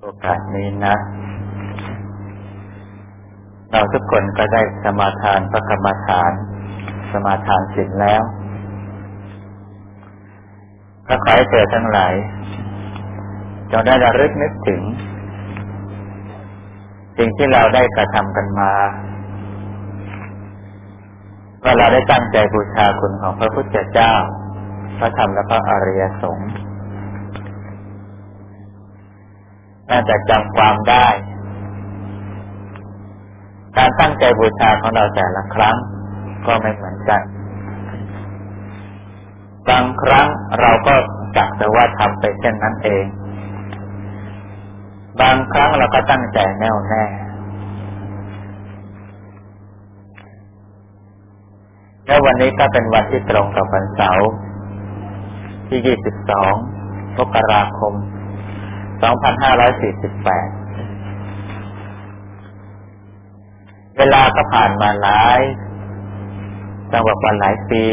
โอกาสนี้นะ เราทุกคนก็ได้สมาทานพระกรรมฐาน สมาทานสิทธิ์แล้วก็ขอให้เจอทั้งหลายจงได้ระลึกนึกถึง สิ่งที่เราได้กระทำกันมาว่าเราได้ตั้งใจบูชาคุณของพระพุทธเจ้า พระธรรมและพระอริยสงฆ์ น่าจะจำความได้ การตั้งใจบูชาของเราแต่ละครั้ง ก็ไม่เหมือนกันบางครั้งเราก็จักแต่ว่าทำไปเช่นนั้นเอง บางครั้งเราก็ตั้งใจแน่วแน่ และวันนี้ก็เป็นวันที่ตรงกับวันเสาร์ที่ 22มกราคม 2548 เวลาก็ผ่านมาหลายจังหวะวันหลายปี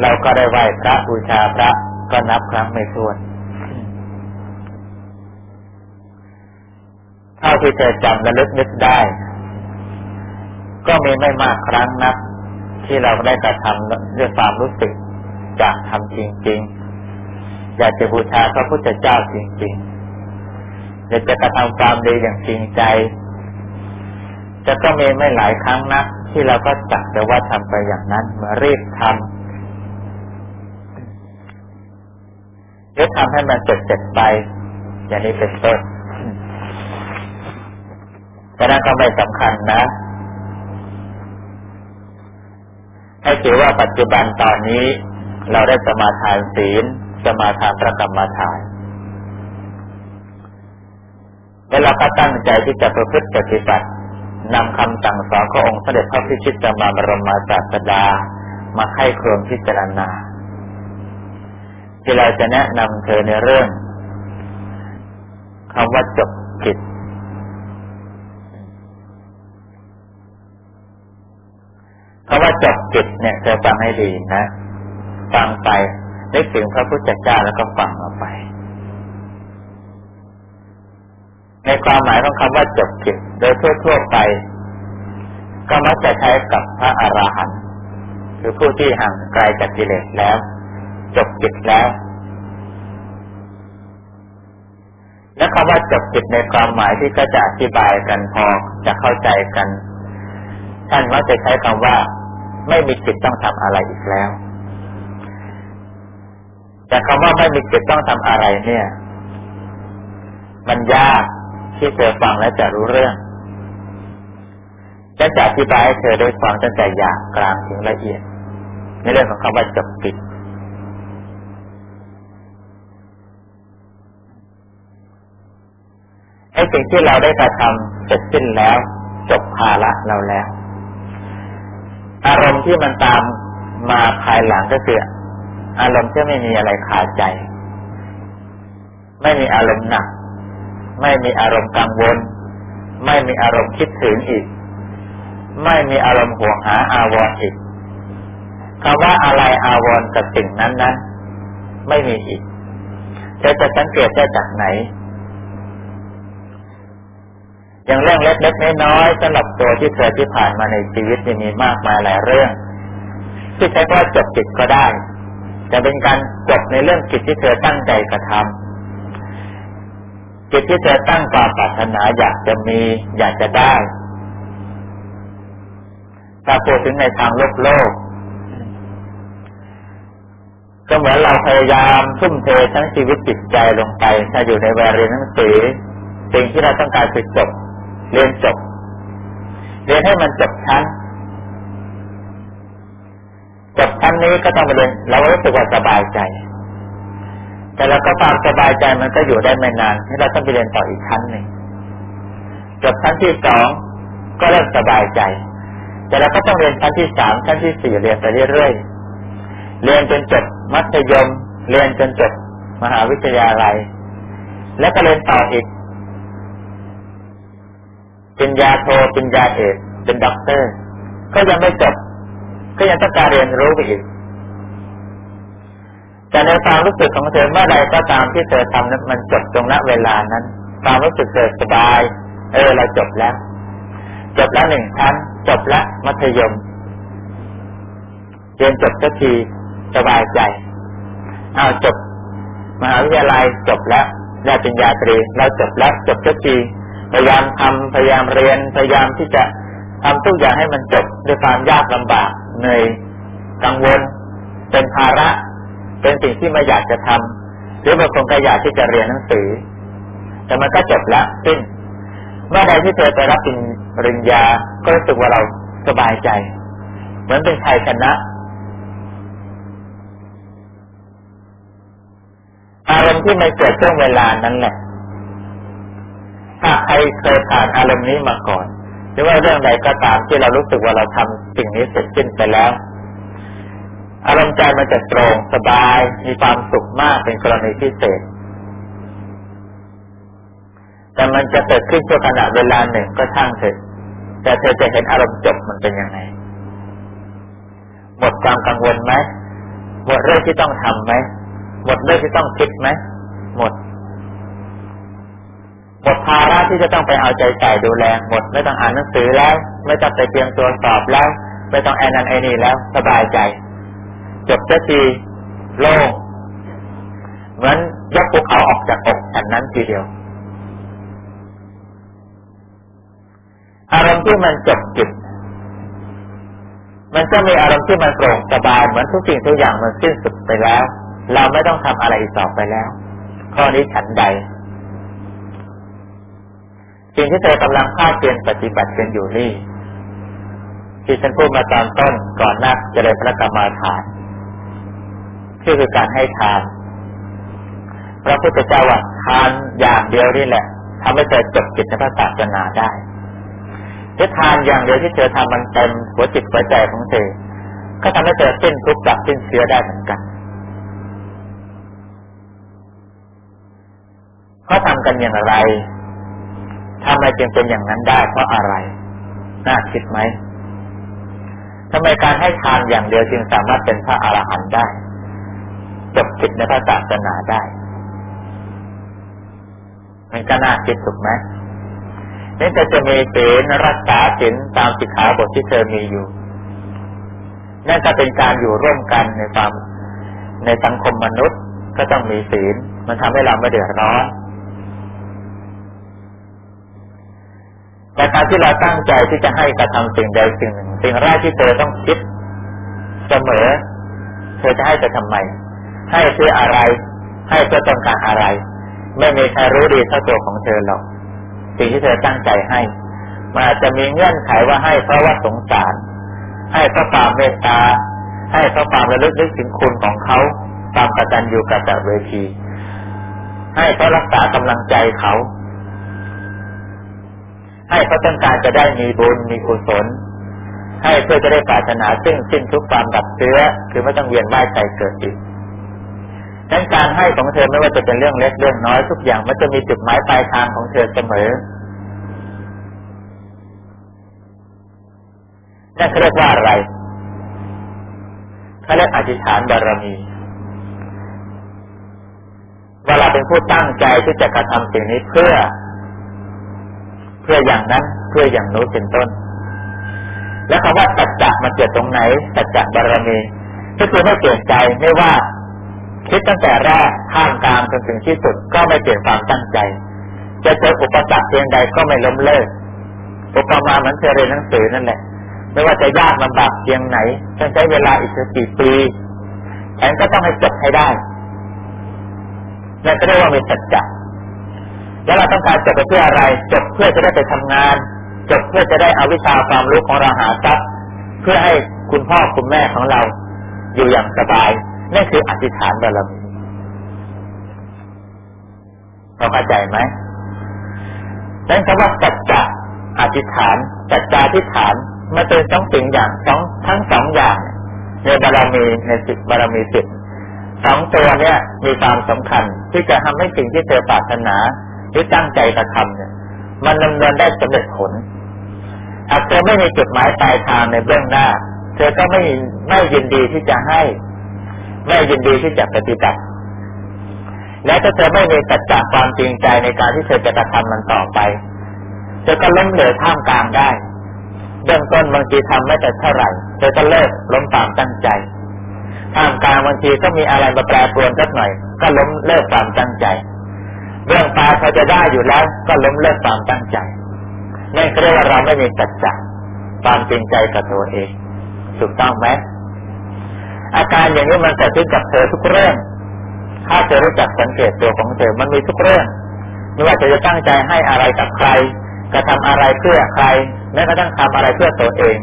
เราก็ได้ไหว้พระบูชาพระก็นับครั้งไม่ถ้วนเท่าที่เธอจำและลึกนึกได้ ก็มีไม่มากครั้งนับที่เราได้กระทำด้วยความรู้สึกจากทำจริงๆ อยากจะบูชาพระพุทธเจ้าจริงๆอยากจะกระทำความดีอย่างจริงใจจะก็มีไม่หลายครั้งนะที่เราก็จักแต่ว่าทำไปอย่างนั้นมารีบทำหรือทำให้มันเสร็จเสร็จไป อย่างนี้เป็นต้นแต่นั้นก็ไม่สำคัญนะให้ถือว่าปัจจุบันตอนนี้ เราได้สมาทานศีล สมาทานประกรรมฐานแล้วเราก็ตั้งใจที่จะประพฤติปฏิบัตินำคำสั่งสอนขององค์เสด็จพระพิชิตมาบรมศาสดา มาให้ครวญพิจารณา ที่เราจะแนะนำเธอในเรื่องคำว่าจบกิจคำว่าจบกิจเนี่ยเธอฟังให้ดีนะ ฟังไป นึกถึงพระพุทธเจ้าแล้วก็ฟังออกไป ในความหมายของคำว่าจบกิจโดยทั่วๆไป ก็มักจะใช้กับพระอราหันต์คือผู้ที่ห่างไกลจากกิเลสแล้ว จบกิจแล้ว และคำว่าจบกิจในความหมายที่ก็จะอธิบายกันพอจะเข้าใจกัน ท่านมักจะใช้คำว่า ไม่มีกิจต้องทำอะไรอีกแล้ว แต่คำว่าไม่มีกิจต้องทำอะไรเนี่ย มันยากที่เธอฟังแล้วจะรู้เรื่องจะจะอธิบายให้เธอได้ฟังตั้งแต่หยาบกลางถึงละเอียดในเรื่องของคำว่าจบกิจไอ้สิ่งที่เราได้กระทำเสร็จสิ้นแล้ว จบภาระเราแล้ว อารมณ์ที่มันตามมาภายหลังก็คือ อารมณ์ที่ไม่มีอะไรขาดใจ ไม่มีอารมณ์หนัก ไม่มีอารมณ์กังวล ไม่มีอารมณ์คิดถึงอีก ไม่มีอารมณ์ห่วงหาอาวรอีกคำว่าอะไรอาวรกับสิ่งนั้นนั้นไม่มีอีกเธอจะสังเกตได้จากไหน อย่างเรื่องเล็กๆน้อยๆสำหรับตัวที่เคยที่ผ่านมาในชีวิตมีมากมายหลายเรื่อง ที่ใช้ว่าจบจิตก็ได้ จะเป็นการจบในเรื่องกิจที่เธอตั้งใจกระทำกิจที่เธอตั้งความปรารถนาอยากจะมีอยากจะได้ถ้าพูดถึงในทางโลกโลก ก็เหมือนเราพยายามทุ่มเททั้งชีวิตจิตใจลงไป ถ้าอยู่ในวัยเรียนหนังสือสิ่งที่เราต้องการคือจบ เรียนจบ เรียนให้มันจบชั้น จบชั้นนี้ก็ต้องไปเรียนเรารู้สึกว่าสบายใจ แต่เราก็ความสบายใจมันก็อยู่ได้ไม่นานที่เราต้องไปเรียนต่ออีกชั้นหนึ่งจบชั้นที่สองก็เริ่มสบายใจ แต่เราก็ต้องเรียนชั้นที่สามชั้นที่สี่เรียนไปเรื่อยๆเรียนจนจบมัธยม เรียนจนจบมหาวิทยาลัย แล้วก็เรียนต่ออีกปริญญาโทปริญญาเอกเป็นด็อกเตอร์ ก็ยังไม่จบ ก็ยังต้องการเรียนรู้ไปอีกแต่ในความรู้สึกของเธอเมื่อใดก็ตามที่เธอทำนั้นมันจบตรงณเวลานั้น ความรู้สึกเธอสบาย เออเราจบแล้ว จบแล้วหนึ่งชั้น จบแล้วมัธยม เรียนจบสักทีสบายใจเอาจบ มหาวิทยาลัยจบแล้วได้ปริญญาตรีเราจบแล้วจบสักทีพยายามทำพยายามเรียนพยายามที่จะทำทุกอย่างให้มันจบด้วยความยากลำบาก เหนื่อยกังวล เป็นภาระ เป็นสิ่งที่ไม่อยากจะทำหรือบางคนก็อยากที่จะเรียนหนังสือ แต่มันก็จบแล้วสิ้นเมื่อใดที่เธอไปรับปริญญาก็รู้สึกว่าเราสบายใจ เหมือนเป็นชัยชนะอารมณ์ที่มันเกิดช่วงเวลานั้นแหละถ้าใครเคยผ่านอารมณ์นี้มาก่อน รือว่าเรื่องใดก็ตามที่เรารู้สึกว่าเราทำสิ่งนี้เสร็จสิ้นไปแล้ว อารมณ์ใจมันจะตรงสบาย มีความสุขมากเป็นกรณีพิเศษ แต่มันจะเกิดขึ้นชั่วขณะเวลาหนึ่งก็ช่างเถอะแต่เธอจะเห็นอารมณ์จบมันเป็นยังไงหมดความกังวลไหมหมดเรื่องที่ต้องทำไหมหมดเรื่องที่ต้องคิดไหมหมด มดภาระที่จะต้องไปเอาใจใส่ดูแลหมด ไม่ต้องอ่านหนังสือแล้ว ไม่ต้องไปเตรียมตัวสอบแล้ว ไม่ต้องแอนนันไอนี่แล้ว สบายใจ จบเสียทีโล่งเหมือนยกภูเขาออกจากอกฉันนั้นทีเดียว อารมณ์ที่มันจบจิตมันจะมีอารมณ์ที่มันโปร่งสบายเหมือนทุกสิ่งทุกอย่างมันสิ้นสุดไปแล้ว เราไม่ต้องทำอะไรอีกต่อไปแล้ว ข้อนี้ฉันใด สิ่งที่เธอกำลังภาคเพียนปฏิบัติกันอยู่นี่ที่ฉันพูดมาตอนต้นก่อนหน้าจะได้พระกรรมาฐานที่คือการให้ทานพระพุทธเจ้าว่าทานอย่างเดียวนี่แหละทำให้เธอจบจิตในพระศาสนาได้ถ้าทานอย่างเดียวที่เธอทำมันเต็มหัวจิตหัวใจของเธอ ก็ทำให้เธอสิ้นทุกข์ดับสิ้นเชื้อได้เหมือนกันเขาทำกันอย่างไร ทำไมจึงเป็นอย่างนั้นได้เพราะอะไร น่าคิดไหมทำไมการให้ทานอย่างเดียวจึงสามารถเป็นพระอรหันต์ได้ จบจิตในพระศาสนาได้ มันก็น่าคิดถูกไหมนี่จะจะมีศีลรักษาศีลตามสิกขาบทที่เธอมีอยู่ นั่นจะเป็นการอยู่ร่วมกันในความในสังคมมนุษย์ก็ต้องมีศีล มันทำให้เราไม่เดือดร้อน แต่การที่เราตั้งใจที่จะให้กระทำสิ่งใดสิ่งหนึ่ง สิ่งแรกที่เธอต้องคิด เสมอ เธอจะให้จะทำไม ให้เพื่ออะไร ให้เพื่อต้องการอะไร ไม่มีใครรู้ดีเท่าตัวของเธอหรอก สิ่งที่เธอตั้งใจให้มันอาจจะมีเงื่อนไขว่าให้เพราะว่าสงสาร ให้เพราะความเมตตา ให้เพราะความระลึกนึกถึงคุณของเขาตามกตัญญูกตเวที ให้เพราะรักษากำลังใจเขา ให้เพราต้องการจะได้มีบุญมีกุศล ให้เพื่อจะได้ปรารถนาซึ่งสิ้นทุกความดับเชื้อคือไม่ต้องเวียนว่ายใจเกิดอีกดังการให้ของเธอไม่ว่าจะเป็นเรื่องเล็กเรื่องน้อยทุกอย่างมันจะมีจุดหมายปลายทางของเธอเสมอนั่นเขาเรียกว่าอะไรเขาเรียกอธิษฐานบารมี เวลาเป็นผู้ตั้งใจที่จะกระทำสิ่งนี้เพื่อ พื่ออย่างนั้นเพื่ออย่างโน้นเป็นต้น แล้วคำว่าสัจจะมันเกิดตรงไหนสัจจะบารมีก็คือไม่เปลี่ยนใจไม่ว่า คิดตั้งแต่แรกข้ามกลางจนถึงที่สุดก็ไม่เปลี่ยนความตั้งใจ จะเจออุปสรรคเพียงใดก็ไม่ล้มเลิกอุปมาเหมือนเธอเรียนหนังสือนั่นแหละ ไม่ว่าจะยากลำบากเพียงไหนต้องใช้เวลาอีกสี่ปีฉันก็ต้องให้จบให้ได้นั่นก็เรียกว่ามีสัจจะ แล้วเราต้องการจบเพื่ออะไร จบเพื่อจะได้ไปทำงาน จบเพื่อจะได้เอาวิชาความรู้ของเราหาทรัพย์เพื่อให้คุณพ่อคุณแม่ของเรา อยู่อย่างสบายนั่นคืออธิษฐานบารมีเราเข้าใจไหมนั่นคำว่าสัจจะอธิษฐานสัจจาธิษฐานมันเป็นสองสิ่งอย่างสองทั้งสองอย่างในบารมีในสิบบารมีสิบสองตัวเนี้ยมีความสำคัญที่จะทำให้สิ่งที่เธอปรารถนา หรือตั้งใจกระทำเนี่ย มันดำเนินได้สำเร็จผลหากเธอไม่มีจุดหมายปลายทางในเบื้องหน้า เธอก็ไม่ไม่ยินดีที่จะให้ ไม่ยินดีที่จะปฏิบัติและถ้าเธอไม่มีสัจจะความจริงใจในการที่เธอจะกระทำมันต่อไป เธอก็ล้มเหลวท่ามกลางได้เบื้องต้นบางทีทำไม่แต่เท่าไหร่ เธอก็เลิกล้มตามตั้งใจท่ามกลางบางทีก็มีอะไรมาแปรปรวนสักหน่อย ก็ล้มเลิกความตั้งใจ เรื่องตาพอจะได้อยู่แล้ว ก็ล้มเลิกความตั้งใจนั่นเรียกว่าเราไม่มีสัจจะความจริงใจกับตัวเอง ถูกต้องไหมอาการอย่างนี้มันเกิดขึ้นกับเธอทุกเรื่อง ถ้าเธอรู้จักสังเกตตัวของเธอมันมีทุกเรื่องไม่ว่าจะจะตั้งใจให้อะไรกับใครกระทำอะไรเพื่อใครแม้กระทั่งทำอะไรเพื่อตัวเอง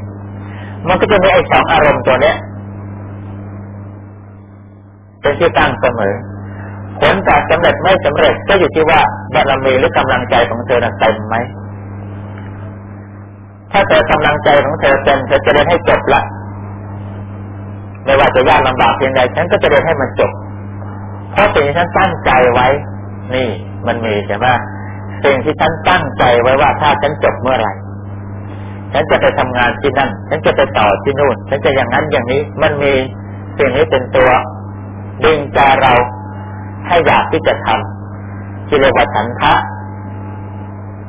มันก็จะมีไอ้สองอารมณ์ตัวเนี้ยเป็นที่ตั้งเสมอ ผลจากสำเร็จไม่สำเร็จก็อยู่ที่ว่าบารมีหรือกำลังใจของเธอนั้นเต็มไหม ถ้าเธอกำลังใจของเธอเต็มเธอจะเรียนให้จบละ ไม่ว่าจะยากลำบากเพียงใดฉันก็จะเรียนให้มันจบ เพราะสิ่งที่ฉันตั้งใจไว้ นี่มันมีใช่ไหมสิ่งที่ฉันตั้งใจไว้ว่าถ้าฉันจบเมื่อไหร่ฉันจะไปทำงานที่นั่น ฉันจะไปต่อที่นู่น ฉันจะอย่างนั้นอย่างนี้ มันมีสิ่งนี้เป็นตัวดึงใจเรา ให้อยากที่จะทำที่เรว่าฉันทะ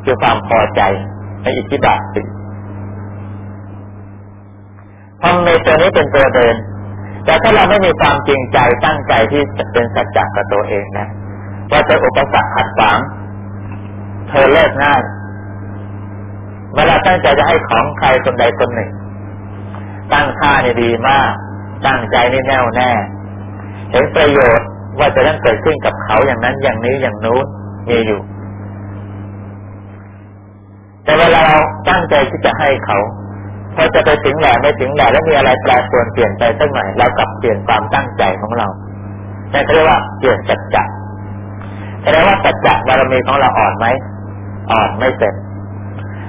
คือความพอใจในอิทธิบาทสิทำในตัวนี้เป็นตัวเดิน แต่ถ้าเราไม่มีความจริงใจตั้งใจที่จะเป็นสัจจะกับตัวเองนะว่าจะอุปสรรคขัดขวางเธอเลิกง่ายเวลาตั้งใจจะให้ของใครคนใดคนหนึ่ง ตั้งค่าในดีมาก ตั้งใจนี่แน่วแน่ เห็นประโยชน์ ว่าจะต้องเกิดขึ้นกับเขาอย่างนั้นอย่างนี้อย่างนู้นมีอยู่ แต่เวลาเราตั้งใจที่จะให้เขาพอจะไปถึงแหล่ไม่ถึงแหล่แล้วมีอะไรแปลปรวนเปลี่ยนไปสักหน่อยเรากลับเปลี่ยนความตั้งใจของเรานี่เรียกว่าเปลี่ยนจัดจัดแสดงว่าจัดจัดบารมีของเราอ่อนไหมอ่อนไม่เต็ม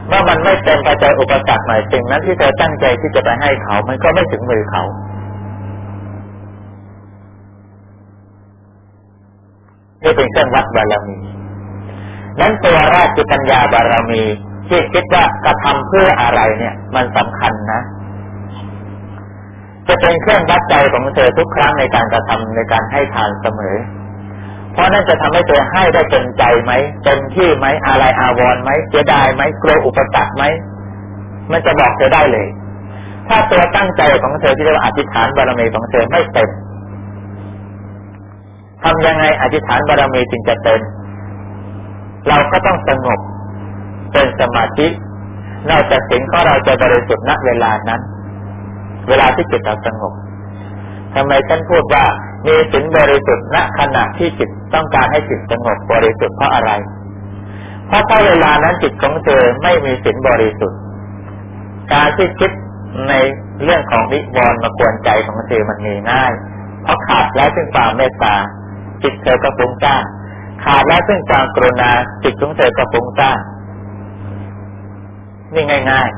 เมื่อมันไม่เต็มไปเจออุปสรรคหม่สิ่งนั้นที่เธอตั้งใจที่จะไปให้เขา มันก็ไม่ถึงมือเขา นี่เป็นเครื่องวัดบารมีนั้นตัวแรกคือปัญญาบารมีที่คิดว่ากระทำเพื่ออะไรเนี่ย มันสำคัญนะ จะเป็นเครื่องวัดใจของเธอทุกครั้งในการกระทำในการให้ทานเสมอ เพราะนั่นจะทำให้เธอให้ได้เต็มใจไหมเต็มที่ไหมอะไรอาวรไหมเสียดายไหมกลัวอุปสรรคไหมมันจะบอกเธอได้เลย ถ้าตัวตั้งใจของเธอที่เรียกว่าอธิษฐานบารมีของเธอไม่เต็ม ทำยังไงอธิษฐานบารมีจึงจะเต็มเราก็ต้องสงบเป็นสมาธินอกจากสิ่งของเราจะบริสุทธิ์ณเวลานั้น เวลาที่จิตเราสงบทำไมท่านพูดว่ามีสิ่งบริสุทธิ์ณขณะที่จิตต้องการให้จิตสงบบริสุทธิ์เพราะอะไร เพราะถ้าเวลานั้นจิตของเธอไม่มีสิ่งบริสุทธิ์ การที่คิดในเรื่องของวิบวรณ์มากวนใจของเธอมันมีง่าย เพราะขาดแล้วซึ่งความเมตตา จิตเธอก็ฟุ้งซ่านขาดแล้วซึ่งความกรุณาจิตของเธอก็ฟุ้งซ่านนี่ง่ายๆ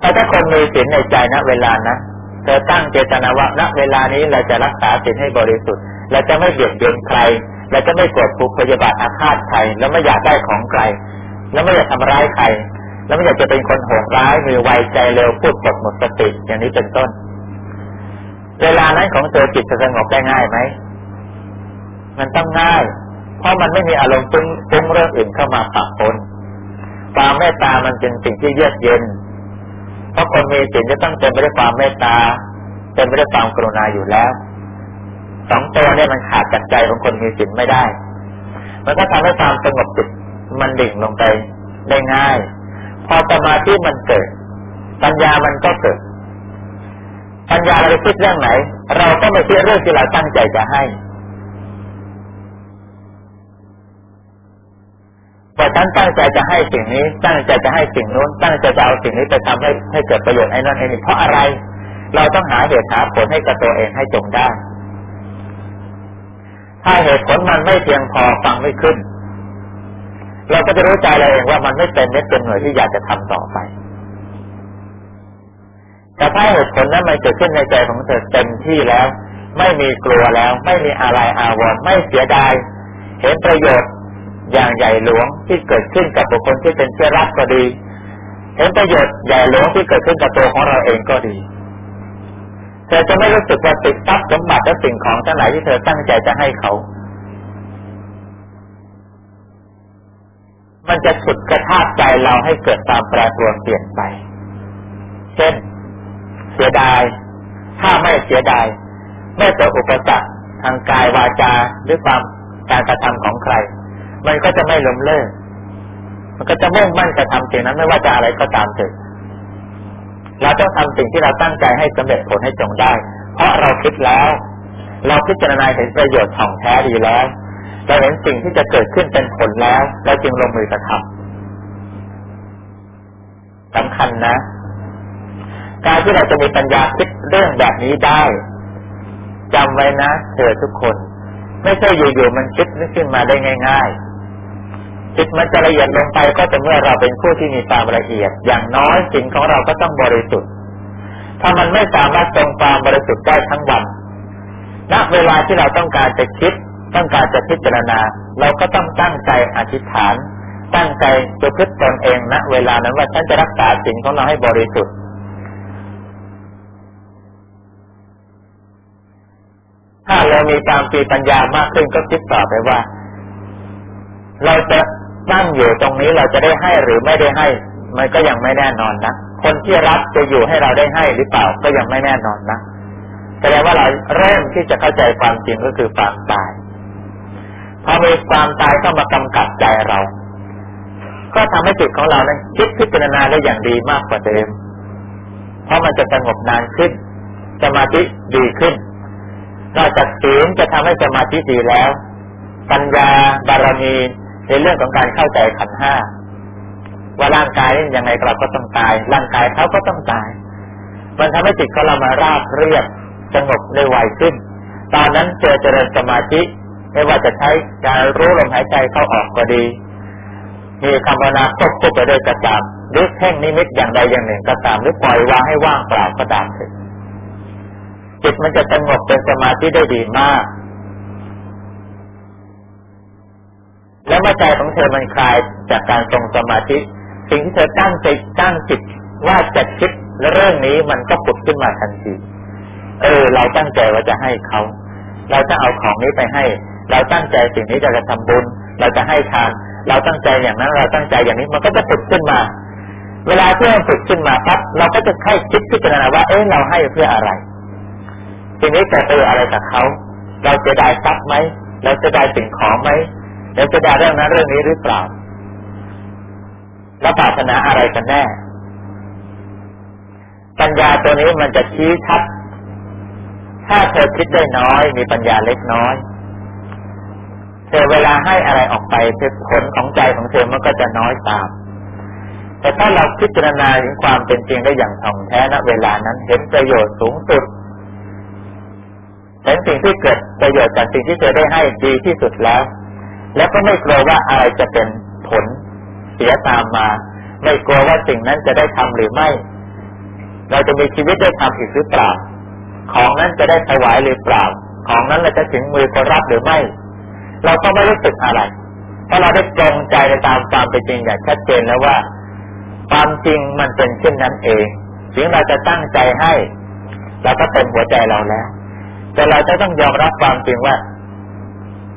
แต่ถ้าคนมีศีลในใจณเวลานะเธอตั้งเจตนาว่าณเวลานี้เราจะรักษาศีลให้บริสุทธิ์เราจะไม่เบียดเบียนใครเราจะไม่กดผูกพยาบาทอาฆาตใครแล้วไม่อยากได้ของใครแล้วไม่อยากทำร้ายใครแล้วไม่อยากจะเป็นคนโหดร้ายมือไวใจเร็วพูดปดหมดสติอย่างนี้เป็นต้น เวลานั้นของเธอจิตจะสงบได้ง่ายไหม มันต้องง่าย เพราะมันไม่มีอารมณ์ฟุ้งฟุ้งเรื่องอื่นเข้ามาปะปนความเมตตามันเป็นสิ่งที่เยือกเย็น เพราะคนมีสิ่งจะต้องเต็มไปด้วยความเมตตาเต็มไปด้วยความกรุณาอยู่แล้วสองตัวเนี่ยมันขาดจากใจของคนมีสิ่งไม่ได้ มันก็ทำให้ความสงบจิตมันดิ่งลงไปได้ง่าย พอสมาธิมันเกิด ปัญญามันก็เกิด ปัญญาเราคิดเรื่องไหน เราก็ไม่คิดเรื่องที่เราตั้งใจจะให้แต่ฉันตั้งใจจะให้สิ่งนี้ ตั้งใจจะให้สิ่งนู้น ตั้งใจจะเอาสิ่งนี้ไปทำให้ให้เกิดประโยชน์ไอ้นั่นไอ้นี่เพราะอะไร เราต้องหาเหตุหาผลให้กับตัวเองให้จงได้ ถ้าเหตุผลมันไม่เพียงพอฟังไม่ขึ้น เราก็จะรู้ใจเราเองว่ามันไม่เป็นเม็ดเป็นหน่วยที่อยากจะทำต่อไป แต่ถ้าเหตุผลนั้นมันเกิดขึ้นในใจของเธอเต็มที่แล้ว ไม่มีกลัวแล้ว ไม่มีอะไรอาวรณ์ไม่เสียดาย เห็นประโยชน์อย่างใหญ่หลวงที่เกิดขึ้นกับบุคคลที่เป็นเชื่อรักก็ดี เห็นประโยชน์ใหญ่หลวงที่เกิดขึ้นกับตัวของเราเองก็ดีเธธอจะไม่รู้สึกว่าติดทรัพย์สมบัติและสิ่งของทั้งหลายที่เธอตั้งใจจะให้เขา มันจะฉุดกระชากใจเราให้เกิดตามแปรปรวนเปลี่ยนไป เช่น เสียดาย ถ้าไม่เสียดายเมื่อเจออุปสรรคทางกายวาจาหรือความการกระทำของใคร มันก็จะไม่ล้มเลิก มันก็จะมุ่งมั่นจะทำสิ่งนั้นไม่ว่าจะอะไรก็ตามเถิดเราต้องทำสิ่งที่เราตั้งใจให้สำเร็จผลให้จงได้ เพราะเราคิดแล้ว เราพิจารณาเห็นประโยชน์ของแท้ดีแล้ว เราเห็นสิ่งที่จะเกิดขึ้นเป็นผลแล้ว เราจึงลงมือกระทำสำคัญนะ การที่เราจะมีปัญญาคิดเรื่องแบบนี้ได้จำไว้นะเธอทุกคน ไม่ใช่อยู่ๆมันคิดนึกขึ้นมาได้ง่าย ๆ จิตมันจะละเอียดลงไปก็จะเมื่อเราเป็นผู้ที่มีความละเอียด อย่างน้อยสิ่งของเราก็ต้องบริสุทธิ์ ถ้ามันไม่สามารถทรงความบริสุทธิ์ได้ทั้งวันณเวลาที่เราต้องการจะคิด ต้องการจะพิจารณา เราก็ต้องตั้งใจอธิษฐาน ตั้งใจจะพึ่ตนเองณเวลานั้นว่าฉันจะรักษาสิ่งของเราให้บริสุทธิ์ ถ้าเรามีความปีปัญญามากขึ้นก็คิดต่อไปว่า เราจะตั้งอยู่ตรงนี้เราจะได้ให้หรือไม่ได้ให้ มันก็ยังไม่แน่นอนนะคนที่รับจะอยู่ให้เราได้ให้หรือเปล่าก็ยังไม่แน่นอนนะแสดงว่าเราเริ่มที่จะเข้าใจความจริงก็คือความตายพอมีความตายเข้ามากำกับใจเรา ก็ทำให้จิตของเรานั้นคิดพิจารณาได้อย่างดีมากกว่าเดิม เพราะมันจะสงบนานขึ้น สมาธิดีขึ้น นอกจากศีลจะทำให้สมาธิดีแล้ว ปัญญาบารมีในเรื่องของการเข้าใจขันห้าว่าร่างกายยังไงเราก็ต้องตาย ร่างกายเขาก็ต้องตาย มันทำให้จิตของเรามาราบเรียบสงบในวัยขึ้น ตอนนั้นเจอเจริญสมาธิไม่ว่าจะใช้การรู้ลมหายใจเข้าออกก็ดี มีคำภาวนาควบคู่ไปด้วยกระตามหรือเพ่งนิมิตอย่างใดอย่างหนึ่งก็ตามหรือปล่อยวางให้ว่างเปล่าก็ตามเถิด จิตมันจะสงบเป็นสมาธิได้ดีมาก แล้วเมื่อใจของเธอมันคลายจากการทรงสมาธิ สิ่งที่เธอตั้งใจตั้งจิตว่าจะคิดเรื่องนี้มันก็ปุดขึ้นมาทันที เออ เราตั้งใจว่าจะให้เขา เราจะเอาของนี้ไปให้ เราตั้งใจสิ่งนี้จะจะทำบุญ เราจะให้ทาน เราตั้งใจอย่างนั้น เราตั้งใจอย่างนี้ มันก็จะปุดขึ้นมา เวลาที่มันปุดขึ้นมาปั๊บเราก็จะค่อยคิดพิจารณาว่า เอ้เราให้เพื่ออะไร ทีนี้จะไปอะไรกับเขา เราจะได้ทรัพย์ไหม เราจะได้สิ่งของไหมเราจะได้เรื่องนั้นเรื่องนี้หรือเปล่าแล้วปรารถนาอะไรกันแน่ ปัญญาตัวนี้มันจะชี้ชัด ถ้าเธอคิดได้น้อย มีปัญญาเล็กน้อย เธอเวลาให้อะไรออกไปผลของใจของเธอมันก็จะน้อยตาม แต่ถ้าเราพิจารณาถึงความเป็นจริงได้อย่างท่องแท้ณเวลานั้นเห็นประโยชน์สูงสุด เห็นสิ่งที่เกิดประโยชน์จากสิ่งที่เธอได้ให้ดีที่สุดแล้ว แล้วก็ไม่กลัวว่าอะไรจะเป็นผลเสียตามมา ไม่กลัวว่าสิ่งนั้นจะได้ทำหรือไม่ เราจะมีชีวิตได้ทำอีกหรือเปล่า ของนั้นจะได้ถวายหรือเปล่า ของนั้นเราจะถึงมือคนรับหรือไม่ เราก็ไม่รู้สึกอะไร เพราะเราได้ตรงใจในตามความเป็นจริงอย่างชัดเจนแล้วว่า ความจริงมันเป็นเช่นนั้นเองถึงเราจะตั้งใจให้เราก็เต็มหัวใจเราแล้ว แต่เราจะต้องยอมรับความจริงว่า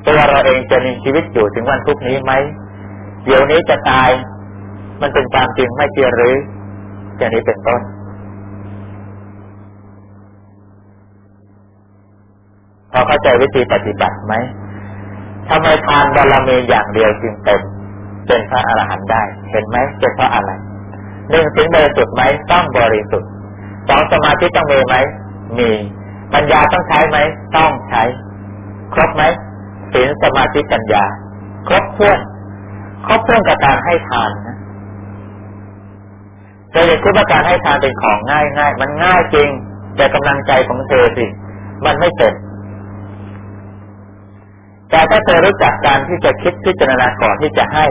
ตัวเราเองจะมีชีวิตอยู่ถึงวันทุกนี้ไหมเดี๋ยวนี้จะตาย มันเป็นความจริงไม่เจียหรืออย่างนี้เป็นต้นพอเข้าใจวิธีปฏิบัติไหมทำไมทานบารมีอย่างเดียวจึงเป็นเป็นพระอรหันต์ได้ เห็นไหมเป็นเพราะอะไรหนึ่งสิ่งบริสุทธิ์ไหมต้องบริสุทธิ์สองสมาธิต้องมีไหมมี ปัญญาต้องใช้ไหม ต้องใช้ ครบไหมศีลสมาธิปัญญา ครบเพื่อนครบเพื่อนกับการให้ทานนะเธอจะคิดว่าการให้ทานเป็นของง่ายง่ายมันง่ายจริง แต่กำลังใจของเธอสิมันไม่เป็นแต่ถ้าเธอรู้จักการที่จะคิดพิจารณาก่อนที่จะให้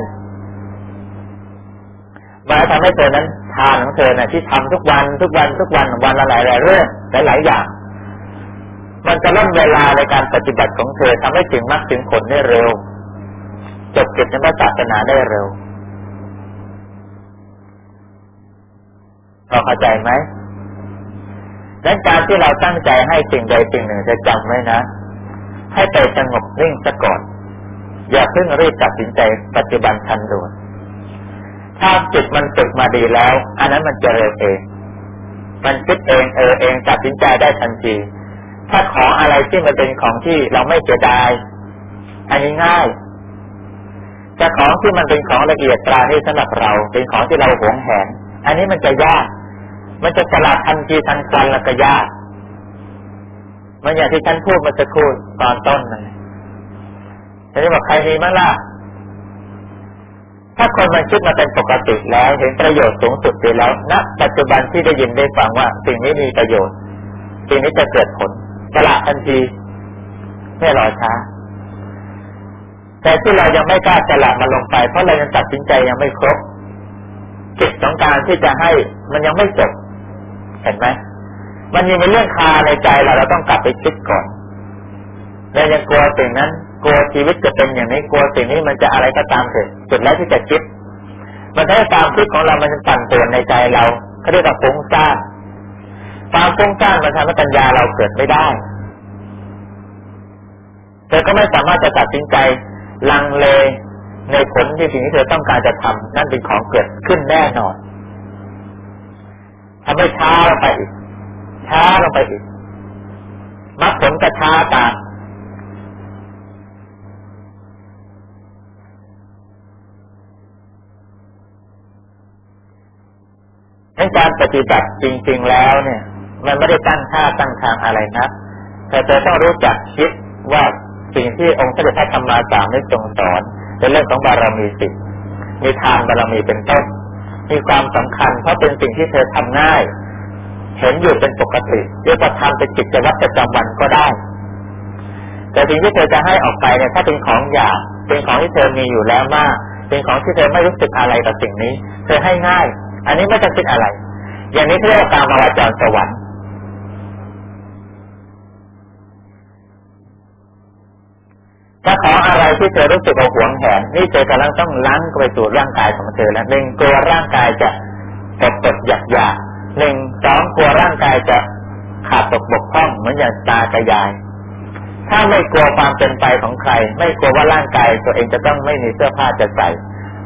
มาทำให้เธอนั้นทานของเธอนะ่ะที่ทำทุกวันทุกวันทุกวันวันละหลายหลายเรื่องหลายหลายอย่าง มันจะล่นเวลาในการปฏิบัติของเธอทำให้ถึงมรรคถึงผลได้เร็ว จบกิจในพระศาสนาได้เร็วพอเข้าใจไหมดังการที่เราตั้งใจให้สิ่งใดสิ่งหนึ่งจะจำไว้นะ ให้ไปสงบนิ่งซะก่อน อย่าเพิ่งรีบตัดสินใจปัจจุบันทันด่วนถ้าจิตมันฝึกมาดีแล้ว อันนั้นมันจะเร็วเอง มันคิดเองเออเองตัดสินใจได้ทันที ถ้าขออะไรที่มันเป็นของที่เราไม่เสียดายอันนี้ง่ายแต่ของที่มันเป็นของละเอียดตรานี่สำหรับเรา เป็นของที่เราหวงแหน อันนี้มันจะยาก มันจะสลัดทันทีทันควันแล้วก็ยากมันอย่างที่ฉันพูดมาสักครู่ตอนต้นนั่นฉันจะบอกใครมีมั้งล่ะถ้าคนมันคิดมาเป็นปกติแล้วเห็นประโยชน์สูงสุดไปแล้วณปัจจุบันที่ได้ยินได้ฟังว่าสิ่งนี้มีประโยชน์ สิ่งนี้จะเกิดผล สละทันทีไม่รอช้า แต่ที่เรายังไม่กล้าสละมันลงไป เพราะเรายังตัดสินใจยังไม่ครบจิตของการที่จะให้มันยังไม่จบ เห็นไหมมันยังมีเรื่องคาในใจเราเราต้องกลับไปคิดก่อนเรายังกลัวสิ่งนั้น กลัวชีวิตจะเป็นอย่างนี้กลัวสิ่งนี้มันจะอะไรก็ตามเถิดจุดแล้วที่จะคิด มันถ้าตามคิดของเรามันจะปั่นตัวในใจเราเขาเรียกว่าฟุ้งซ่าน ความฟุ้งซ่านมันทำให้ปัญญาเราเกิดไม่ได้แต่ก็ไม่สามารถจะตัดสินใจลังเลในผลที่สิ่งที่เธอต้องการจะทำนั่นเป็นของเกิดขึ้นแน่นอนทำให้ช้าลงไปอีกช้าลงไปอีกมักผลก็ช้าตามในการปฏิบัติจริง ๆ แล้วเนี่ย มันไม่ได้ตั้งท่าตั้งทางอะไรนะแต่เธอต้องรู้จักคิดว่าสิ่งที่องค์พระเดชพระธรรมาสามได้ทรงสอนเป็นเรื่องของบารมีสิมีทานบารมีเป็นต้น มีความสำคัญ เพราะเป็นสิ่งที่เธอทำง่าย เห็นอยู่เป็นปกติเรียกว่าทำเป็นกิจวัตรประจำวันก็ได้ แต่สิ่งที่เธอจะให้ออกไปเนี่ยถ้าเป็นของอยากเป็นของที่เธอมีอยู่แล้วมาก เป็นของที่เธอไม่รู้สึกอะไรกับสิ่งนี้ เธอให้ง่าย อันนี้ไม่ต้องคิดอะไร อย่างนี้เรียกว่าการมาวาจรสวรรค์ ถ้าขออะไรที่เธอรู้สึกว่าหวงแหนนี่เธอกำลังต้องล้างไปสู่ร่างกายของเธอแล้วหนึ่งกลัวร่างกายจะตกตกหยักหยาหนึ่งสองกลัวร่างกายจะขาดตกบกพร่องเหมือนอย่างตากระยาย ถ้าไม่กลัวความเป็นไปของใคร ไม่กลัวว่าร่างกายตัวเองจะต้องไม่มีเสื้อผ้าจะใส่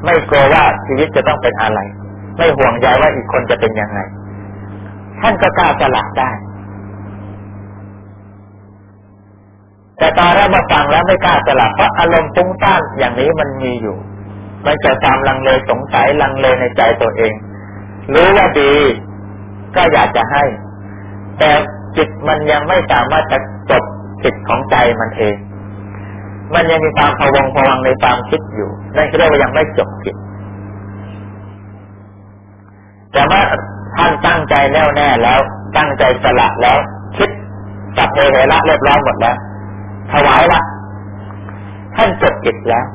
ไม่กลัวว่าชีวิตจะต้องเป็นอะไร ไม่ห่วงใยว่าอีกคนจะเป็นยังไง ท่านก็กล้าจะหลักได้ แต่ตอนแรกมาฟังแล้วไม่กล้าสลับเพราะอารมณ์ฟุ้งซ่านอย่างนี้มันมีอยู่ มันจะตามลังเลสงสัยลังเลในใจตัวเอง รู้ว่าดีก็อยากจะให้ แต่จิตมันยังไม่สามารถจะจบจิตของใจมันเอง มันยังมีความพวงพวังในความคิดอยู่นั่นเรียกว่ายังไม่จบจิตแต่ว่าท่านตั้งใจแน่วแน่แล้ว ตั้งใจสละแล้ว คิดจับเพเหระเรียบร้อยหมดแล้ว ถวายละท่านจดจิตแล้ว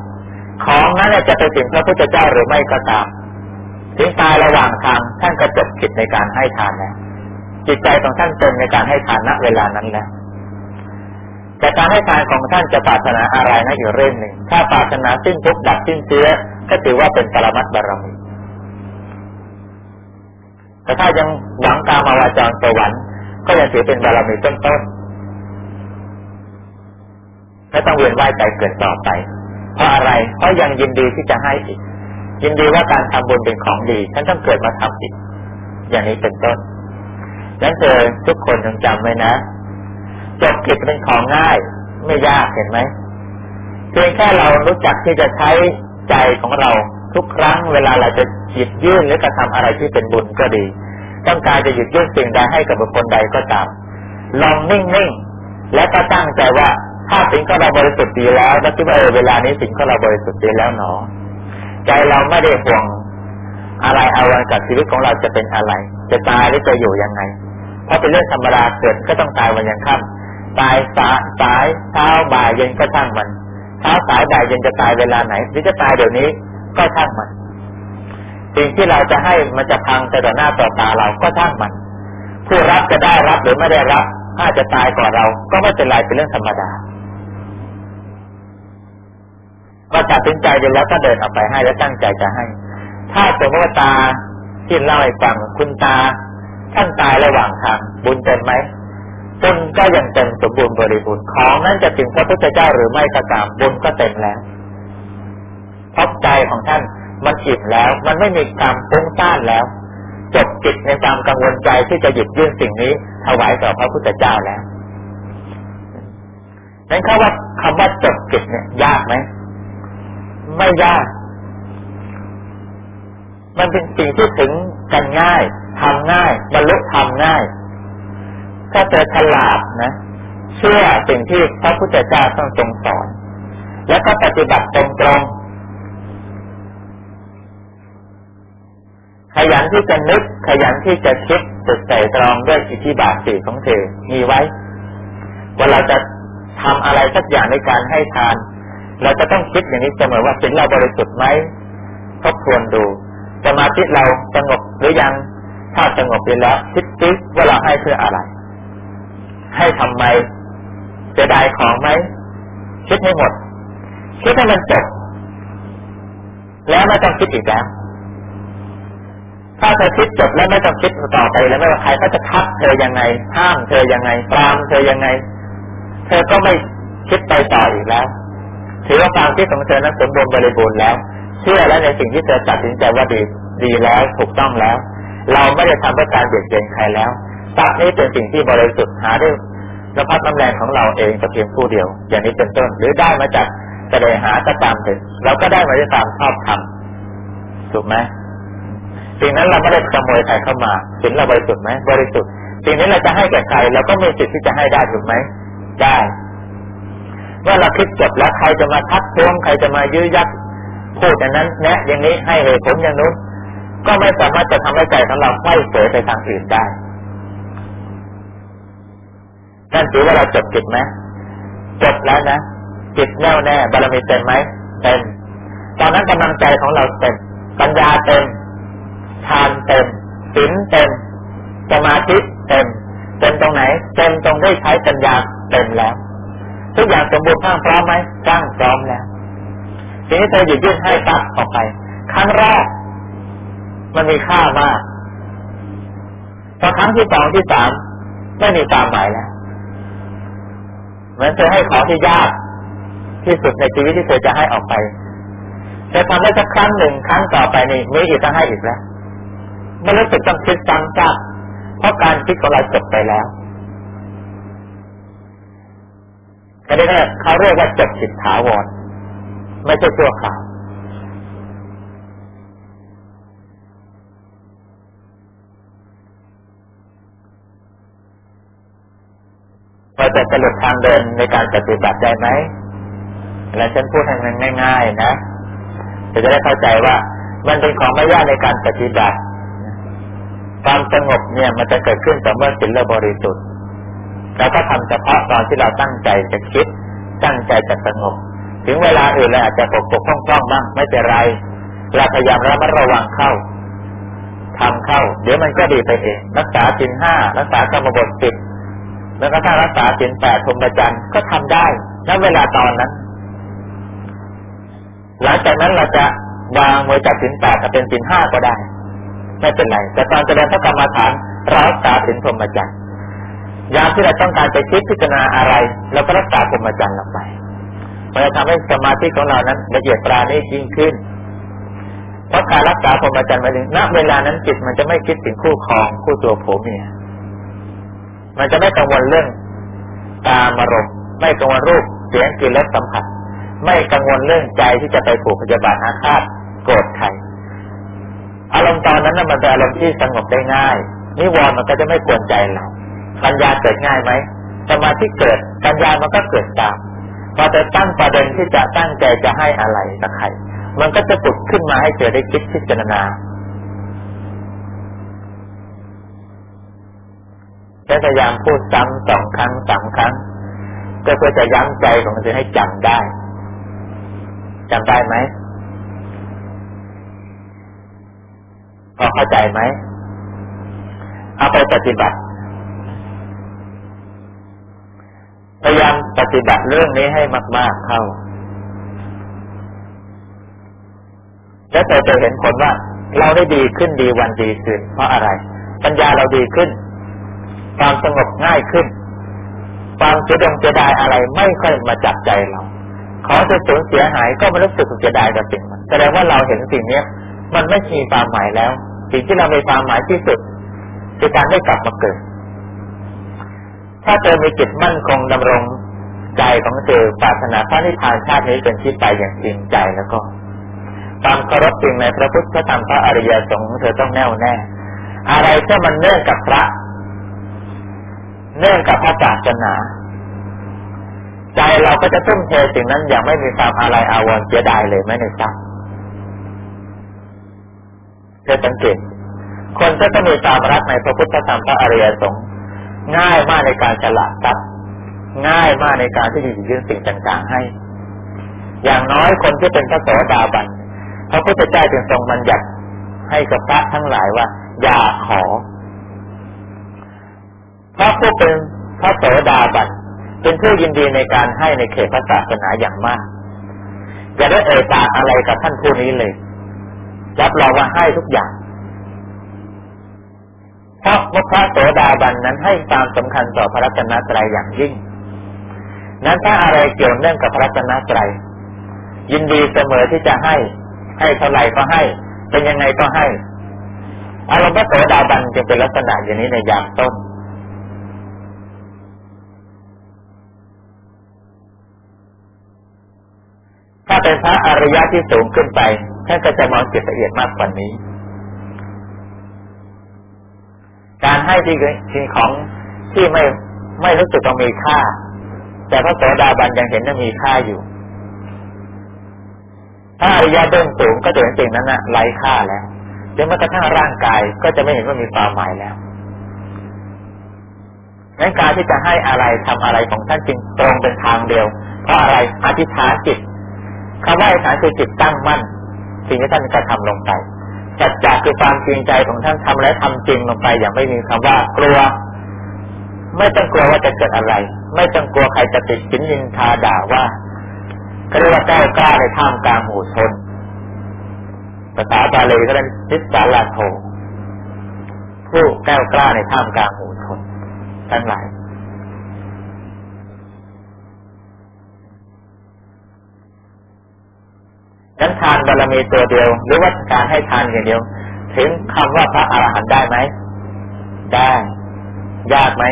ของนั้นจะไปถึงพระพุทธเจ้าหรือไม่ก็ตามถึงตายระหว่างทางท่านก็จบจิตในการให้ทานแล้วจิตใจของท่านเต็มในการให้ทานณเวลานั้นแล้วแต่การให้ทานของท่านจะปรารถนาอะไรนะอยู่เรื่องหนึ่ง ถ้าปรารถนาสิ้นทุกข์ดับสิ้นเชื้อ ก็ถือว่าเป็นปรมัตบารมีแต่ถ้ายังหวังการมาวาจรสวรรค์ก็ยังถือเป็นบารมีต้นๆ ไม่ต้องเวียนว่ายใจเกิดต่อไป เพราะอะไร เพราะยังยินดีที่จะให้อีก ยินดีว่าการทำบุญเป็นของดี ฉันต้องเกิดมาทำอีก อย่างนี้เป็นต้นนั้นเธอทุกคนต้องจำไว้นะจบกิจเป็นของง่าย ไม่ยากเห็นไหมเพียงแค่เรารู้จักที่จะใช้ใจของเราทุกครั้งเวลาเราจะหยิบยื่นหรือกระทำอะไรที่เป็นบุญก็ดี ต้องการจะหยิบยื่นสิ่งใดให้กับบุคคลใดก็ตามลองนิ่งๆ และก็ตั้งใจว่า ถ้าสิ่งของเราบริสุทธิ์ดีแล้วแล้วคิดว่าเวลานี้สิ่งของเราบริสุทธิ์ดีแล้วหนอ ใจเราไม่ได้ห่วงอะไรเอาวันกับชีวิตของเราจะเป็นอะไร จะตายหรือจะอยู่ยังไง เพราะเป็นเรื่องธรรมดาเกิดก็ต้องตายวันยังค่ำตายสาสายเช้าบ่ายเย็นก็ช่างมันเช้าสายบ่ายเย็นจะตายเวลาไหนหรือจะตายเดี๋ยวนี้ก็ช่างมัน สิ่งที่เราจะให้มันจะพังแต่อหน้าต่อตาเราก็ช่างมัน ผู้รับจะได้รับหรือไม่ได้รับถ้าจะตายก่อนเรา ก็ไม่เป็นไรเป็นเรื่องธรรมดา ก็ตัดสินใจไปแล้วก็เดินออกไปให้แล้วตั้งใจจะให้ ถ้าสมมติว่าตาที่เล่าให้ฟังคุณตาท่านตายระหว่างทางบุญเต็มไหมบุญก็ยังเต็มสมบูรณ์บริบูรณ์ของนั้นจะถึงพระพุทธเจ้าหรือไม่ก็ตามบุญก็เต็มแล้วเพราะใจของท่านมันอิ่มแล้ว มันไม่มีความฟุ้งซ่านแล้วจบจิตในความกังวลใจที่จะหยิบยื่นสิ่งนี้ถวายต่อพระพุทธเจ้าแล้วนั้นเขาว่าคำว่าจบจิตเนี่ยยากไหม ไม่ยาก มันเป็นสิ่งที่ถึงกันง่ายทำง่ายบรรลุทำง่าย ถ้าเจอฉลาดนะ เชื่อสิ่งที่พระพุทธเจ้าต้องทรงสอน แล้วก็ปฏิบัติตรงๆขยันที่จะนึก ขยันที่จะคิดสุดใส่ตรองด้วยอิทธิบาทสี่ของเธอมีไว้ ว่าเราจะทำอะไรสักอย่างในการให้ทาน เราจะต้องคิดอย่างนี้เสมอว่าสิ่งเราบริสุทธิ์ไหมทบทวนดูสมาธิเราสงบหรือยัง ถ้าสงบดีแล้วคิดซิว่าเราให้เพื่ออะไร ให้ทำไมจะได้ของไหมคิดให้หมดคิดให้มันจบแล้วไม่ต้องคิดอีกแล้วถ้าเธอคิดจบแล้วไม่ต้องคิดต่อไปแล้วไม่ว่าใครเขาจะทักเธอยังไง ห้ามเธอยังไงปรามเธอยังไง เธอก็ไม่คิดไปต่ออีกแล้ว ถือว่าความคิดของเธอนั้นสมบูรณ์บริบูรณ์แล้ว เชื่อแล้วในสิ่งที่เธอตัดสินใจว่าดีดีแล้วถูกต้องแล้ว เราไม่ได้ทำเพื่อการเบียดเบียนใครแล้วทรัพย์นี้เป็นสิ่งที่บริสุทธิ์หาด้น้ำพัดน้ำแรงของเราเองแต่เพียงผู้เดียว อย่างนี้เป็นต้น หรือได้มาจากแสดงหาก็ตามเถอะเราก็ได้มาด้วยความชอบธรรมถูกไหมสิ่งนั้นเราไม่ได้ขโมยใครเข้ามาสิ่งเราบริสุทธิ์ไหมบริสุทธิ์สิ่งนี้เราจะให้แก่ใครเราก็มีสิทธิ์ที่จะให้ได้ถูกไหมได้ เมื่อเราคิดจบแล้วใครจะมาทักท้วงใครจะมายื้อยัดพูดอย่างนั้น แนะอย่างนี้ให้เหตุผลอย่างนู้นก็ไม่สามารถจะทำให้ใจของเราไม่เสยไปทางอื่นได้นั่นถือว่าเราจบจิตไหมจบแล้วนะจิตแน่วแน่บารมีเต็มไหมเต็มตอนนั้นกำลังใจของเราเต็มปัญญาเต็มทานเต็มศีลเต็มสมาธิเต็มเต็มตรงไหน เต็มตรงได้ใช้ปัญญาเต็มแล้ว ทุกอย่างสมบูรณ์พร้อมพร้อมไหมจ้างพร้อมแล้วทีนี้เธอหยิบยื่นให้ปั๊บออกไป ครั้งแรก มันมีค่ามากพอครั้งที่สองที่สามไม่มีตามหมายแล้วเหมือนเธอให้ของที่ยากที่สุดในชีวิตที่เธอจะให้ออกไปเธอทำได้สักครั้งหนึ่งครั้งต่อไปนี่มีอีกต้องให้อีกแล้วไม่รู้สึกต้องคิดซ้ำซากเพราะการคิดของเราจบไปแล้ว อันนี้เขาเรียกว่าจบจิตถาวร ไม่ใช่ชั่วคราวเราจะสรุปทางเดินในการปฏิบัติได้ไหม แล้วฉันพูดให้มันง่าย ๆนะจะได้เข้าใจว่า มันเป็นของไม่ยากในการปฏิบัติ ความสงบเนี่ยมันจะเกิดขึ้นต่เมื่อศีลบริสุทธิ์ เราก็ทำเฉพาะตอนที่เราตั้งใจจะคิด ตั้งใจจะสงบ ถึงเวลาอื่นเราอาจจะปกปกคล่องคล่องบ้างไม่เป็นไรเราพยายามระมัดระวังเข้าทำเข้า เดี๋ยวมันก็ดีไปเอง รักษาสินห้ารักษากรรมบทสิบแล้วก็ถ้ารักษาสินแปดพรหมจรรย์ก็ทำได้ณเวลาตอนนั้น หลังจากนั้นเราจะวางมือจากสินแปดจะเป็นสินห้าก็ได้ ไม่เป็นไร แต่ตอนแสดงพระกรรมฐานรักษาสินพรหมจรรย์ ยามที่เราต้องการไปคิดพิจารณาอะไรเราก็รักษาพรหมจรรย์ลงไปมันจะทำให้สมาธิของเรานั้นละเอียดปราณียิ่งขึ้น เพราะการรักษาพรหมจรรย์มาถึงณเวลานั้นจิตมันจะไม่คิดถึงคู่ครองคู่ตัวผัวเมีย มันจะไม่กังวลเรื่องตามอารมณ์ไม่กังวลรูปเสียงกลิ่นรสสัมผัส ไม่กังวลเรื่องใจที่จะไปผูกพยาบาทอาฆาตโกรธใครอารมณ์ตอนนั้นมันเป็นอารมณ์ที่สงบได้ง่ายนิวรณ์มันก็จะไม่กวนใจเรา ปัญญาเกิดง่ายไหมสมาธิเกิดปัญญามันก็เกิดตามพอจะตั้งประเด็นที่จะตั้งใจจะให้อะไรกับใครมันก็จะปุดขึ้นมาให้เจอได้คิดพิจารณาและพยายามพูดซ้ำสองครั้งสามครั้งก็เพื่อจะย้ำใจของมันให้จำได้จำได้ไหมพอเข้าใจไหมเอาไปปฏิบัติ พยายามปฏิบัติเรื่องนี้ให้มาก ๆเข้า แล้วเราจะเห็นผลว่า เราได้ดีขึ้นดีวันดีขึ้นเพราะอะไร ปัญญาเราดีขึ้น ความสงบง่ายขึ้น ความเสียดงเสียดายอะไรไม่ค่อยมาจับใจเรา ขอจะสูญเสียหายก็ไม่รู้สึกเสียดายกับสิ่งมันแสดงว่าเราเห็นสิ่งเนี้ย มันไม่มีความหมายแล้ว สิ่งที่เรามีความหมายที่สุดคือการได้กลับมาเกิด ถ้าเธอมีจิตมั่นคงดำรงใจของเธอปรารถนาพระนิพพานชาตินี้เป็นที่ไปอย่างจริงใจแล้วก็ความเคารพจริงในพระพุทธธรรมพระอริยสงฆ์เธอต้องแน่วแน่ อะไรที่มันเนื่องกับพระ เนื่องกับพระศาสนา ใจเราก็จะทุ่มเทสิ่งนั้นอย่างไม่มีความอะไรอาวรณ์เสียดายเลยไม่ในทรัพย์เธอสังเกตคนก็จะมีความรักในพระพุทธธรรมพระอริยสงฆ์ ง่ายมากในการฉลาดทรัพย์ง่ายมากในการที่จะยื่นสิ่งต่างๆให้ อย่างน้อยคนที่เป็นพระโสดาบันพระพุทธเจ้าจึงทรงบัญญัติให้กับพระทั้งหลายว่า อย่าขอเพราะผู้เป็นพระโสดาบันเป็นผู้ยินดีในการให้ในเขตพระศาสนาอย่างมากอย่าได้เอ่ยปากอะไรกับท่านผู้นี้เลย รับรองว่าให้ทุกอย่าง เพราะพระโสดาบันนั้นให้ความสำคัญต่อพระรัตนตรัยอย่างยิ่ง นั้นถ้าอะไรเกี่ยวเนื่องกับพระรัตนตรัยยินดีเสมอที่จะให้ ให้เท่าไหร่ก็ให้ เป็นยังไงก็ให้ อารมณ์พระโสดาบันจะเป็นลักษณะอย่างนี้ในยามต้นถ้าเป็นพระอริยะที่สูงขึ้นไปท่านก็จะมองจิตละเอียดมากกว่านี้ การให้ที่สิ่งของที่ไม่ไม่รู้สึกว่ามีค่า แต่พระโสดาบันยังเห็นว่ามีค่าอยู่ ถ้าอริยะเบื้องสูงก็จะเห็นสิ่งนั้นนะไร้ค่าแล้วจนแม้กระทั่งร่างกายก็จะไม่เห็นว่ามีความหมายแล้วงั้นการที่จะให้อะไรทำอะไรของท่านจริงตรงเป็นทางเดียว เพราะอะไรอธิษฐานจิตคำว่าอธิษฐานคือจิตตั้งมั่น สิ่งที่ท่านกระทำลงไป สัจจะคือความจริงใจของท่านทำและทำจริงลงไปอย่างไม่มีคำว่ากลัว ไม่ต้องกลัวว่าจะเกิดอะไร ไม่ต้องกลัวใครจะติดสินยินทาด่าว่าก็เรียกว่าแก้วกล้าในท่ามกลางหมู่ชนภาษาบาลีก็เรียกนิสาลาโทผู้แก้วกล้าในท่ามกลางหมู่ชนทั้งหลาย ฉันทานบารมีตัวเดียว หรือว่าการให้ทานอย่างเดียว ถึงคำว่าพระอรหันต์ได้ไหมได้ ยากไหม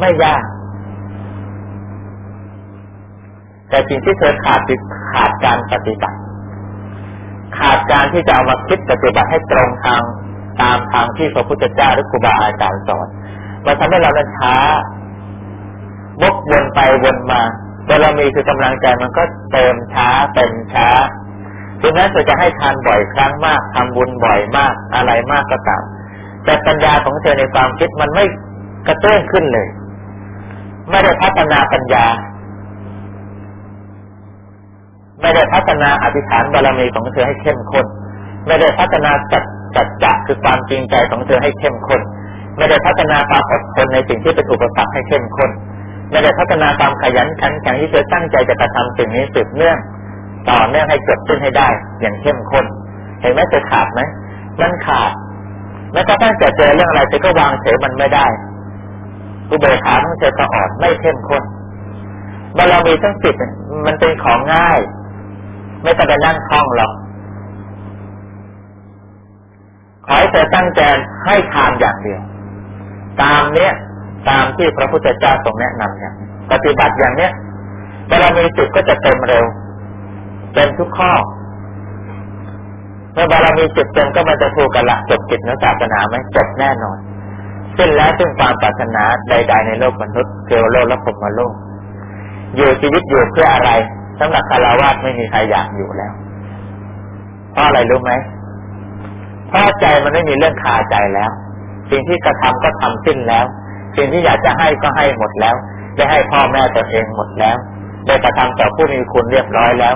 ไม่ยาก แต่สิ่งที่เธอขาดคือขาดการปฏิบัติ ขาดการที่จะเอามาคิดปฏิบัติให้ตรงทางตามทางที่พระพุทธเจ้าหรือครูบาอาจารย์สอนมันทำให้เรานั้นช้าวกวนไปวนมาบารมีคือกำลังใจมันก็เติมช้าเป็นช้า ถึงแม้นเธอจะให้ทานบ่อยครั้งมากทำบุญบ่อยมาก อะไรมากก็ตามแต่ปัญญาของเธอในความคิดมันไม่กระเตื้องขึ้นเลย ไม่ได้พัฒนาปัญญา ไม่ได้พัฒนาอธิษฐานบารมีของเธอให้เข้มข้น ไม่ได้พัฒนาจัดจัดจักคือความจริงใจของเธอให้เข้มข้น ไม่ได้พัฒนาความอดทนในสิ่งที่เป็นอุปสรรคให้เข้มข้น ไม่ได้พัฒนาความขยันขันแข็งที่เธอตั้งใจจะกระทำสิ่งนี้สืบเนื่อง ต่อเนื่องให้เกิดขึ้นให้ได้ อย่างเข้มข้น เห็นไหมจะขาดไหมมันขาดแม้กระทั่งจะเจอเรื่องอะไรเธอก็วางเฉยมันไม่ได้อุเบกขาของเธอก็อ่อนไม่เข้มข้นบารมีทั้งสิบมันเป็นของง่าย ไม่ต้องไปนั่งท่องหรอกขอให้เธอตั้งใจให้ทานอย่างเดียว ตามเนี้ยตามที่พระพุทธเจ้าทรงแนะนำอย่างปฏิบัติอย่างเนี้ยบารมีสิบก็จะเต็มเร็ว เป็นทุกข้อ เมื่อบารมีจิตเต็มก็มันจะถูกกันละจบกิจนศาสนาไหมจบแน่นอนสิ้นแล้วซึ่งความปรารถนาใด ๆ ในโลกมนุษย์เทวโลกและภพมโลก อยู่ชีวิตอยู่เพื่ออะไรสำหรับคารวะไม่มีใครอยากอยู่แล้ว เพราะอะไรรู้ไหมเพราะใจมันไม่มีเรื่องคาใจแล้ว สิ่งที่กระทำก็ทำสิ้นแล้ว สิ่งที่อยากจะให้ก็ให้หมดแล้ว ได้ให้พ่อแม่ตัวเองหมดแล้ว ได้กระทำต่อผู้มีคุณเรียบร้อยแล้ว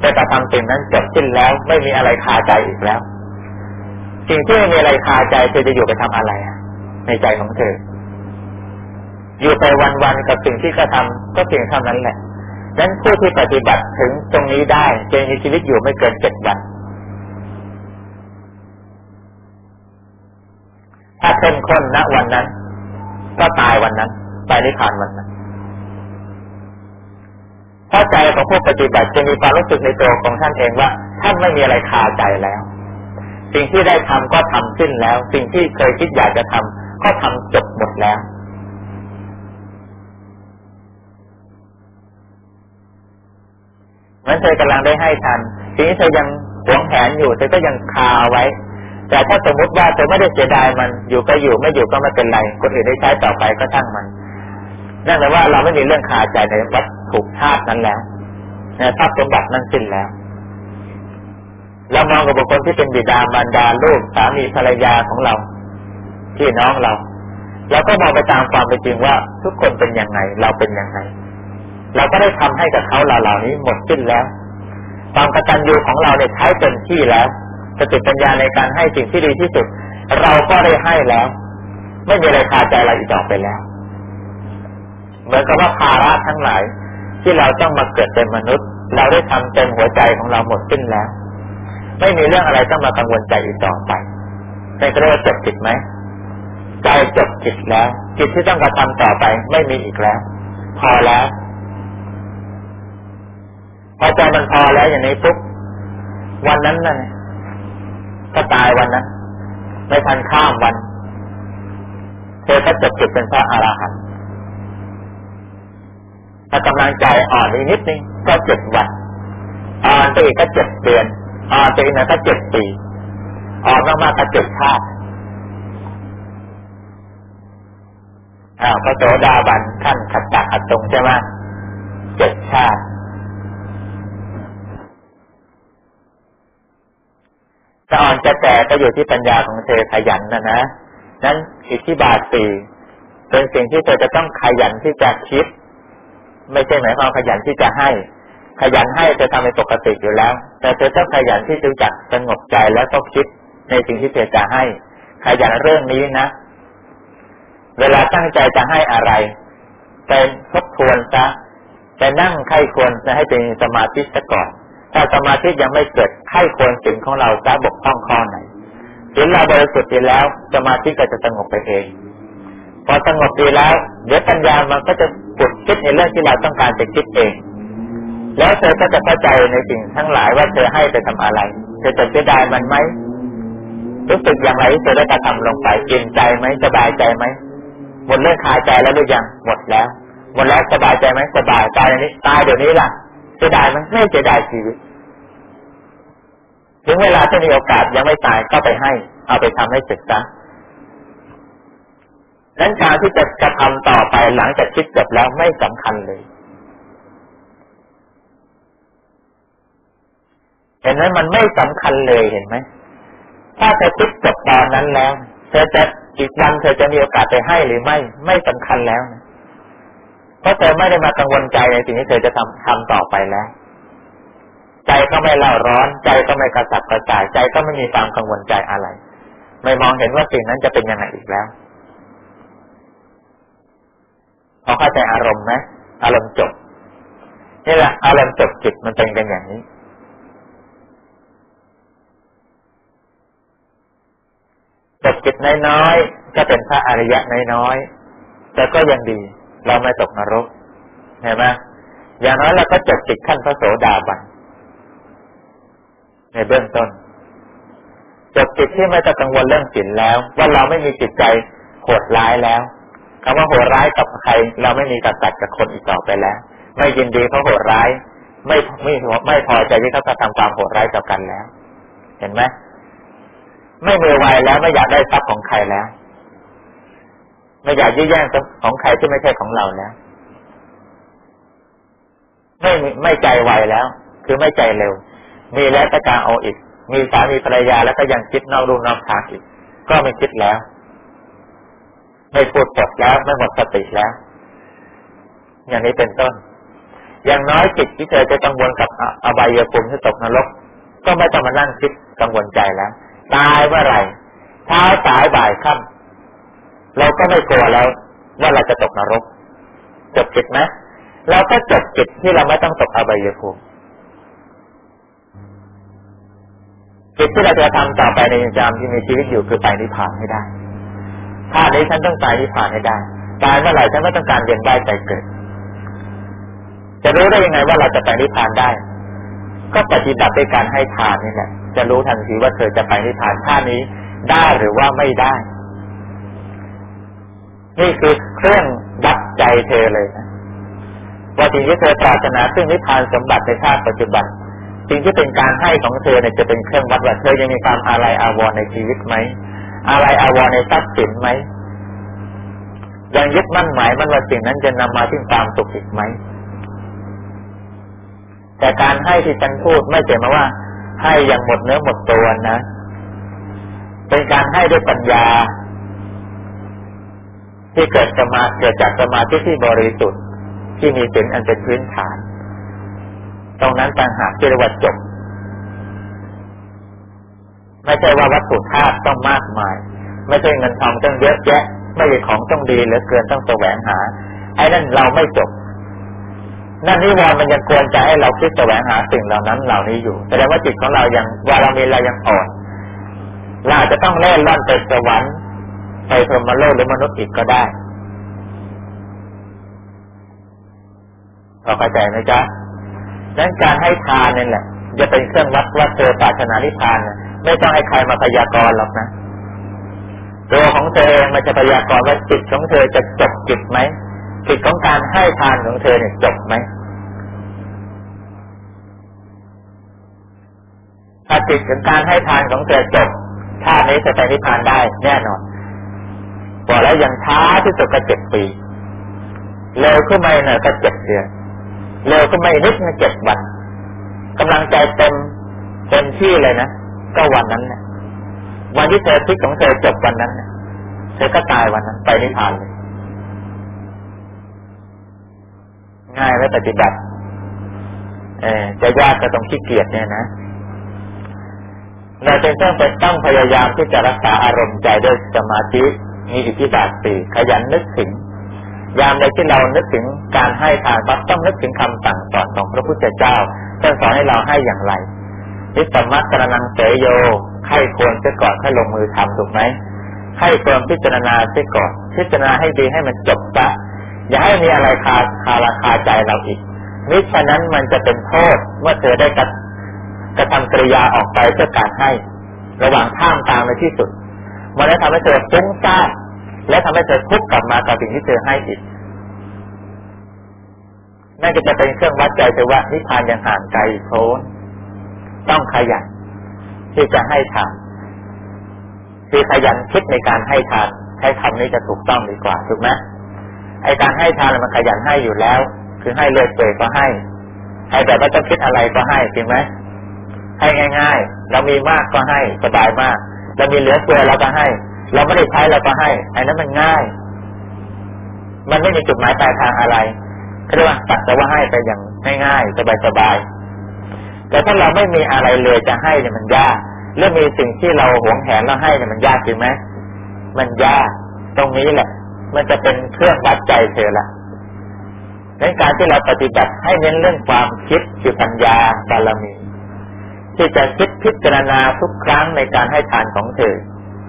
ได้กระทำสิ่งนั้นจบสิ้นแล้ว ไม่มีอะไรคาใจอีกแล้ว สิ่งที่ไม่มีอะไรคาใจเธอจะอยู่ไปทำอะไรในใจของเธอ อยู่ไปวันๆกับสิ่งที่กระทำก็เพียงเท่านั้นแหละดังนั้นผู้ที่ปฏิบัติถึงตรงนี้ได้จะมีชีวิตอยู่ไม่เกินเจ็ดวันถ้าเข้มข้นณวันนั้น ก็ตายวันนั้น ไปนิพพานวันนั้น เพราะใจของผู้ปฏิบัติจะมีความรู้สึกในตัวของท่านเองว่า ท่านไม่มีอะไรคาใจแล้ว สิ่งที่ได้ทำก็ทำสิ้นแล้ว สิ่งที่เคยคิดอยากจะทำก็ทำจบหมดแล้วมันเธอกำลังได้ให้ทันทีนี้เธอยังหวงแหนอยู่เธอก็ยังคาไว้ แต่ถ้าสมมติว่าเธอไม่ได้เสียดายมัน อยู่ก็อยู่ไม่อยู่ก็ไม่เป็นไร คนอื่นได้ใช้ต่อไปก็ช่างมันนั่นแปลว่าเราไม่มีเรื่องคาใจในวัต ถุธาตุนั้นแล้วทรัพย์สมบัตินั้นสิ้นแล้วเรามองกับบุคคลที่เป็นบิดามารดาลูกสามีภรรยาของเราพี่น้องเราเราก็มองไปตามความเป็นจริงว่า ทุกคนเป็นยังไง เราเป็นยังไง เราก็ได้ทำให้กับเขาเหล่านี้หมดสิ้นแล้วความกตัญญูของเราเนี่ยใช้เต็มที่แล้วสติปัญญาในการให้สิ่งที่ดีที่สุด เราก็ได้ให้แล้ว ไม่มีอะไรคาใจเราอีกต่อไปแล้ว เหมือนกับว่าภาระทั้งหลาย ที่เราต้องมาเกิดเป็นมนุษย์ เราได้ทำเต็มหัวใจของเราหมดสิ้นแล้ว ไม่มีเรื่องอะไรต้องมากังวลใจอีกต่อไปในกระเรียกว่าจบจิตไหมใจจบจิตแล้วจิตที่ต้องกระทำต่อไปไม่มีอีกแล้ว พอแล้ว พอใจมันพอแล้วอย่างนี้ปุ๊บวันนั้นนั่นก็ตายวันนั้นไม่ทันข้ามวันเธอก็จบจิตเป็นพระอรหันต์ ถ้ากำลังใจอ่อนนิดนึงก็เจ็ดวันอ่อนไปอีกก็เจ็ดเดือนอ่อนไปอีกนะก็เจ็ดปีอ่อนมากๆก็เจ็ดชาติอ้าวพระโสดาบันขั้นขัดตะขัดตรงใช่ไหมเจ็ดชาติจะอ่อนจะแก่ก็อยู่ที่ปัญญาของเธอขยันนะนะนั้นอิทธิบาทสี่เป็นสิ่งที่เธอจะต้องขยันที่จะคิด ไม่ใช่หมายความขยันที่จะให้ ขยันให้เธอทำเป็นปกติอยู่แล้ว แต่เธอต้องขยันที่จะจักสงบใจแล้วต้องคิดในสิ่งที่เธอจะให้ ขยันเรื่องนี้นะ เวลาตั้งใจจะให้อะไรไปทบทวนซะไปนั่งไข้ควรจะให้เป็นสมาธิซะก่อน ถ้าสมาธิยังไม่เกิดให้ควรสิ่งของเราจะบกพร่องข้อไหนสิ่งเราบริสุทธิ์ดีแล้ว สมาธิก็จะสงบไปเอง พอสงบดีแล้วเดี๋ยวปัญญามันก็จะปุดคิดในเรื่องที่เราต้องการจะคิดเอง แล้วเธอก็จะเข้าใจในสิ่งทั้งหลายว่าเธอให้ไปทำอะไรเธอจะเสียดายมันไหมรู้สึกอย่างไรเธอได้กระทำลงไปเกินใจไหมสบายใจไหมหมดเรื่องคาใจแล้วหรือยังหมดแล้วหมดแล้วสบายใจไหมสบายตายนี้ตายเดี๋ยวนี้ล่ะเสียดายไหมไม่เสียดายชีวิตถึงเวลาที่มีโอกาสยังไม่ตายก็ไปให้ เอาไปทำให้เสร็จซะ นั้นการที่จะจะทำต่อไปหลังจากคิดจบแล้วไม่สำคัญเลยเห็นไหมมันไม่สำคัญเลยเห็นไหมถ้าเธอคิดจบตอนนั้นแล้วเธอจะอีกวันเธอจะมีโอกาสไปให้หรือไม่ ไม่สำคัญแล้วนะเพราะเธอไม่ได้มากังวลใจในสิ่งที่เธอจะทำทำต่อไปแล้วใจก็ไม่เล่าร้อน ใจก็ไม่กระสับกระส่ายใจก็ไม่มีความกังวลใจอะไร ไม่มองเห็นว่าสิ่งนั้นจะเป็นยังไงอีกแล้วพ อเข้าใจอารมณ์ไหมอารมณ์จบนี่แหละอารมณ์จบจิตมันเป็นกันอย่างนี้จบจิตน้อยๆก็เป็นพระอริยะน้อยๆแต่ก็ยังดี เราไม่ตกนรกเห็นไหมอย่างน้อยเราก็จบจิตขั้นพระโสดาบันในเบื้องต้นจบจิตที่ไม่ต้องกังวลเรื่องสินแล้ว ว่าเราไม่มีจิตใจโหดร้ายแล้ว คำว่าโหดร้ายกับใคร เราไม่มีกัดตัดกับคนอีกต่อไปแล้ว ไม่ยินดีเพราะโหดร้าย ไม่ไม่ไม่พอใจที่เขาจะทำความโหดร้ายต่อกันแล้ว เห็นไหมไม่มือไวแล้วไม่อยากได้ทรัพย์ของใครแล้ว ไม่อยากยื้อแย่งของใครที่ไม่ใช่ของเราแล้วไม่ไม่ใจไวแล้ว คือไม่ใจเร็ว มีแล้วก็จะเอาอีก มีสามีภรรยาแล้วก็ยังคิดนอกรูนอกทางอีก ก็ไม่คิดแล้ว ไม่พูดปดแล้วไม่หมดสติแล้ว อย่างนี้เป็นต้น อย่างน้อยจิตที่เธอจะกังวลกับอบายภูมิที่ตกนรก ก็ไม่ต้องมานั่งคิดกังวลใจแล้ว ตายเมื่อไหร่เช้าสายบ่ายค่ำเราก็ไม่กลัวแล้ว ว่าเราจะตกนรก จบจิตไหมเราก็จบจิตที่เราไม่ต้องตกอบายภูมิจิตที่เราจะทำต่อไปในจามที่มีชีวิตอยู่คือไปนิพพานให้ได้ ชาตินี้ฉันต้องตายที่ผ่านให้ได้ตายเมื่อไหร่ฉันไม่ต้องการเวียนว่ายใจเกิด จะรู้ได้ยังไงว่าเราจะไปนิพพานได้ ก็ปฏิบัติด้วยการให้ทานนี่แหละจะรู้ทันทีว่าเธอจะไปนิพพานชาตินี้ได้หรือว่าไม่ได้ นี่คือเครื่องวัดใจเธอเลยนะว่าสิ่งที่เธอปรารถนาซึ่งนิพพานสมบัติในชาติปัจจุบันสิ่งที่เป็นการให้ของเธอเนี่ยจะเป็นเครื่องวัดว่าเธอยังมีความอะไรอาวรณ์ในชีวิตไหม อะไรอาวรในทรัพย์สินไหมยังยึดมั่นหมายมันว่าสิ่งนั้นจะนำมาถึงความสุขอีกไหมแต่การให้ที่ฉันพูดไม่ใช่มาว่า ให้อย่างหมดเนื้อหมดตัวนะ เป็นการให้ด้วยปัญญา ที่เกิดสมาเกิดจากสมาธิที่บริสุทธิ์ที่มีสิ่งอันเป็นพื้นฐาน ตรงนั้นต่างหากที่เรียกว่าจบ ไม่ใช่ว่าวัตถุธาตุต้องมากมาย ไม่ใช่เงินทองต้องเยอะแยะ ไม่ใช่ของต้องดีเหลือเกินต้องแสวงหา ไอ้นั่นเราไม่จบ นั่นนิวรณ์มันยังควรจะให้เราคิดแสวงหาสิ่งเหล่านั้นเหล่านี้อยู่ แสดงว่าจิตของเรายังวารามีเรายังอ่อนเราจะต้องเล่นล่อนไปสวรรค์ไปพรหมโลกหรือมนุษย์อีกก็ได้พอเข้าใจไหมจ๊ะดังนั้นการให้ทานนี่แหละ จะเป็นเครื่องวัดว่าเธอปรารถนานิพพาน ไม่ต้องให้ใครมาพยากรณ์หรอกนะ ตัวของเธอเองมันจะพยากรณ์ว่าจิตของเธอจะจบจิตไหมจิตของการให้ทานของเธอเนี่ยจบไหมถ้าจิตของการให้ทานของเธอจบชาตินี้จะไปนิพพานได้แน่นอนบอกแล้วยังช้าที่สุดก็เจ็ดปีเร็วขึ้นมาหน่อยก็เจ็ดเดือนเร็วขึ้นมานิดนะเจ็ดวันกำลังใจเต็มเต็มที่เลยนะ ก็วันนั้นเนี่ยวันที่เธอทิศของเธอจบวันนั้นเนี่ยเธอก็ตายวันนั้น ไปนิพพานเลย ง่ายไหมปฏิบัติ เออจะยากก็ต้องขี้เกียจเนี่ยนะเราจึงต้องเป็นต้องพยายามที่จะรักษาอารมณ์ใจด้วยสมาธิมีอิทธิบาทสี่ขยันนึกถึง ยามใดที่เรานึกถึงการให้ทานต้องนึกถึงคำสั่งสอนของพระพุทธเจ้าท่านสอนให้เราให้อย่างไร นิสมักระนังเสยโยไข้ควรเสียก่อนให้ลงมือทำถูกไหมให้ควรพิจารณาเสียก่อนพิจารณาให้ดีให้มันจบซะอย่าให้มีอะไรคาคาราคาใจเราอีกมิฉะนั้นมันจะเป็นโทษเมื่อเธอได้กระกระทำกริยาออกไปเพื่อการให้ ระหว่างท่ามกลางในที่สุด มันจะทำให้เธอฟุ้งซ่านและทำให้เธอทุกข์กลับมากับสิ่งที่เธอให้อีกนั่นก็จะเป็นเครื่องวัดใจเธอว่านิพพานยังห่างไกลโพ้น ต้องขยันที่จะให้ทานคือขยันคิดในการให้ทานใช้คำนี้จะถูกต้องดีกว่าถูกไหมไอการให้ทานมันขยันให้อยู่แล้ว คือให้เลยเปยก็ให้ให้แต่ไม่ต้องคิดอะไรก็ให้จริงไหมให้ง่าย ๆ เรามีมากก็ให้สบายมาก เรามีเหลือเฟือเราก็ให้ เราไม่ได้ใช้เราก็ให้อันนั้นมันง่าย มันไม่มีจุดหมายปลายทางอะไรเรียกว่าตัดแต่ว่าให้ไปอย่างง่ายๆสบายๆ แต่ถ้าเราไม่มีอะไรเลยจะให้เนี่ยมันยากเรื่องมีสิ่งที่เราหวงแหนแล้วให้เนี่ยมันยากจริงไหมมันยากตรงนี้แหละ มันจะเป็นเครื่องวัดใจเธอละในการที่เราปฏิบัติให้เน้นเรื่องความคิดคือปัญญาบารมี ที่จะคิดพิจารณาทุกครั้งในการให้ทานของเธอ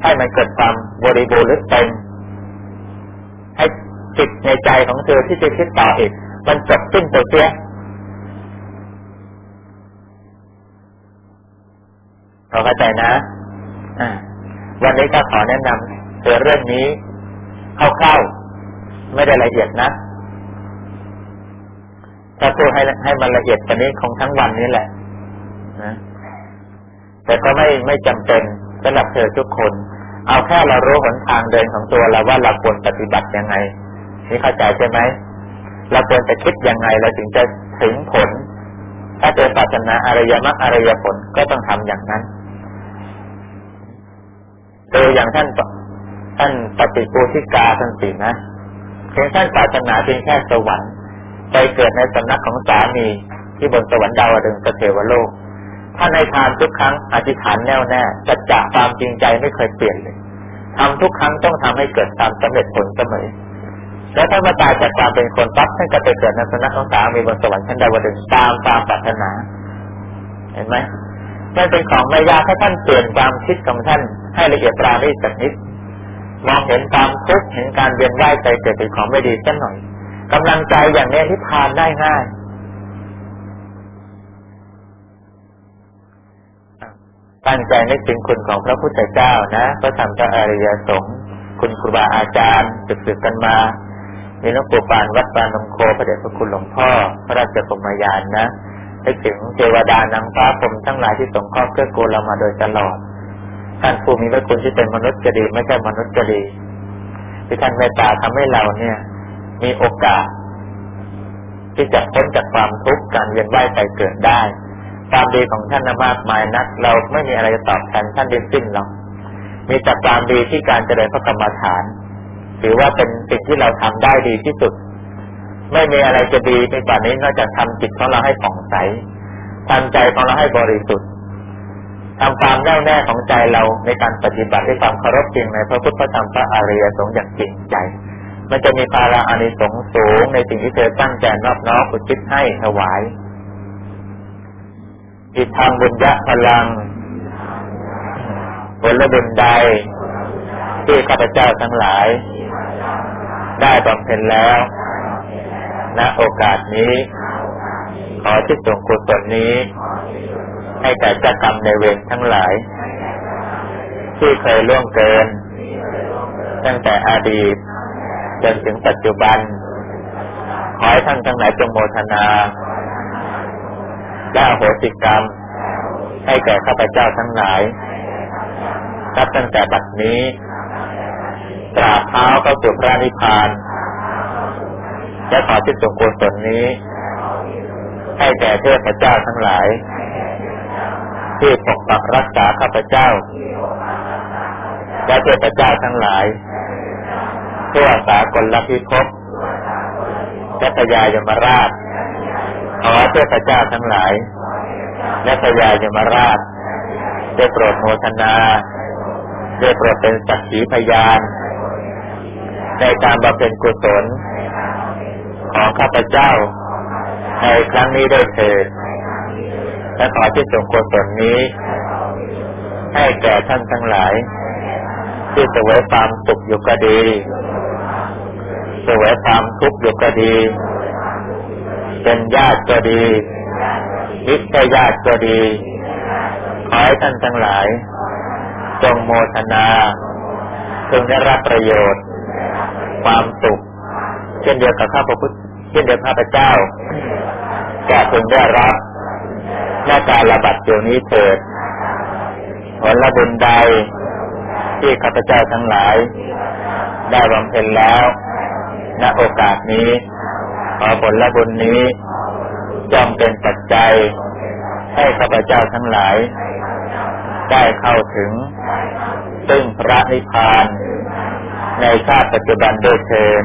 ให้มันเกิดความบริบูรณ์หรือเต็มให้จิตในใจของเธอที่จะคิดต่ออีกมันจบสิ้นไปเสีย เราเข้าใจนะอ่าวันนี้ก็ขอแนะนำเเรื่องนี้คร่าวๆไม่ได้ละเอียดนะถ้าพูดให้ให้มันละเอียดกว่านี้คงทั้งวันนี้แหละนะแต่ก็ไม่ไม่จำเป็นสำหรับเธอทุกคน เอาแค่เรารู้หนทางเดินของตัวเราว่าเราควรปฏิบัติยังไง นี่เข้าใจใช่ไหมเราควรจะคิดยังไงเราถึงจะถึงผล ถ้าเจอศาสนาอริยมรรคอริยผลก็ต้องทำอย่างนั้นโดยอย่างท่านท่านปฏิปูทิกาท่านสินะเพียงท่านศาสนาเพียงแค่สวรรค์ไปเกิดในสำนักของสามีที่บนสวรรค์ดาวดึงสเทวโลกถ้าในทานทุกครั้งอธิษฐานแน่วแน่จัดจะความจริงใจไม่เคยเปลี่ยนเลยทำทุกครั้งต้องทำให้เกิดความสำเร็จผลเสมอ แล้วถ้ามาตายจากความเป็นคนปั๊บท่านก็ไปเกิดในสนักของสามีบนสวรรค์ชั้นใดวันหนึ่งตามตามปรารถนา เห็นไหมนั่นเป็นของไม่ยากถ้าท่านเปลี่ยนความคิดของท่านให้ละเอียดปราณีสักนิดมองเห็นความทุกข์เห็นการเวียนว่ายใจเกิดเป็นของไม่ดีสักหน่อยกำลังใจอย่างนี้ที่ทานได้ง่ายตั้งใจนึกถึงคุณของพระพุทธเจ้านะพระธรรมพระอริยสงฆ์คุณครูบาอาจารย์สืบๆกันมา มีหลวงปู่ปานวัดปานนงโคพระเดชพระคุณหลวงพ่อ พระราชกรมยานนะนึกถึงเทวดานางฟ้าพรมทั้งหลายที่สงเคราะห์เกื้อกูลเรามาโดยตลอด ท่านผู้มีพระคุณที่เป็นมนุษย์จะดีไม่ใช่มนุษย์จะดีที่ท่านเมตตาทำให้เราเนี่ย มีโอกาส ที่จะพ้นจากความทุกข์การเวียนว่ายใจเกิดได้ ความดีของท่านมากมายนัก เราไม่มีอะไรจะตอบแทนท่านได้สิ้นหรอกมีแต่ความดีที่การเจริญพระกรรมฐาน ถือว่าเป็นสิ่งที่เราทำได้ดีที่สุด ไม่มีอะไรจะดีไปกว่านี้นอกจากทำจิตของเราให้ผ่องใสทำใจของเราให้บริสุทธิ์ทำความแน่วแน่ของใจเราในการปฏิบัติด้วยความเคารพจริงในพระพุทธธรรมพระอริยสงฆ์อย่างจริงใจ มันจะมีภาระอานิสงส์สูงในสิ่งที่เธอตั้งใจนอบน้อมอุทิศให้ถวายอิทางบุญญะพลังผลบุญใดที่ข้าพเจ้าทั้งหลาย ได้บำเพ็ญแล้วณโอกาสนี้ ขอที่ส่งกุศลนี้ ให้แก่เจ้ากรรมในเวรทั้งหลาย ที่เคยล่วงเกิน ตั้งแต่อดีต จนถึงปัจจุบัน ขอให้ท่านทั้งหลายจงโมทนาและโหสิกรรม ให้แก่ข้าพเจ้าทั้งหลายนับตั้งแต่บัดนี้ ตราบเท้าเข้าสู่พระนิพพานและขอที่สงกุศลนี้ ให้แก่เทพเจ้าทั้งหลาย ที่ปกปักรักษาข้าพเจ้า และเทพเจ้าทั้งหลายทั่วสากลพิภพและพยายมราช ขอเทพเจ้าทั้งหลาย และพญายมราชได้โปรดโมทนาได้โปรดเป็นสักขีพยาน ในการบำเพ็ญกุศล ของข้าพเจ้า ในครั้งนี้ได้เถิดและขอที่ส่งกุศลนี้ ให้แก่ท่านทั้งหลาย ที่สวยความสุขอยู่ก็ดีสวยความทุกข์อยู่ก็ดี เป็นญาติก็ดีมิตรญาติก็ดี ขอให้ท่านทั้งหลาย จงโมทนาจงได้รับประโยชน์ ความสุข เช่นเดียวกับข้าพระพุทธเช่นเดียวกับข้าพเจ้าจะพึงได้รับหน้าการระบัดเดี๋ยวนี้เถิดผลบุญใดที่ข้าพเจ้าทั้งหลาย ได้บำเพ็ญแล้วณโอกาสนี้ ขอผลบุญนี้จงเป็นปัจจัย ให้ข้าพเจ้าทั้งหลาย ได้เข้าถึง ซึ่งพระนิพพาน ในชาติปัจจุบันด้วยเชิญ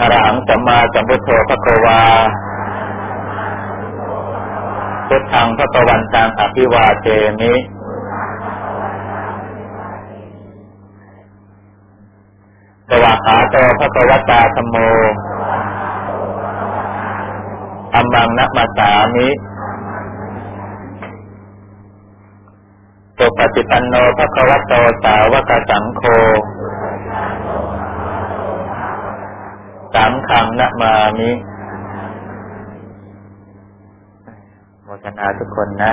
อรหังสัมมาสัมพุทโธพระกวาพุทธังพระกวันตังอภิวาเจมิสวากขาโตพระกวตาธโมอัมมังนักมาสามิ ตุปฏิปันโนพระควโตสาวกสังโฆสามคำนะมามิโมทนาทุกคนนะ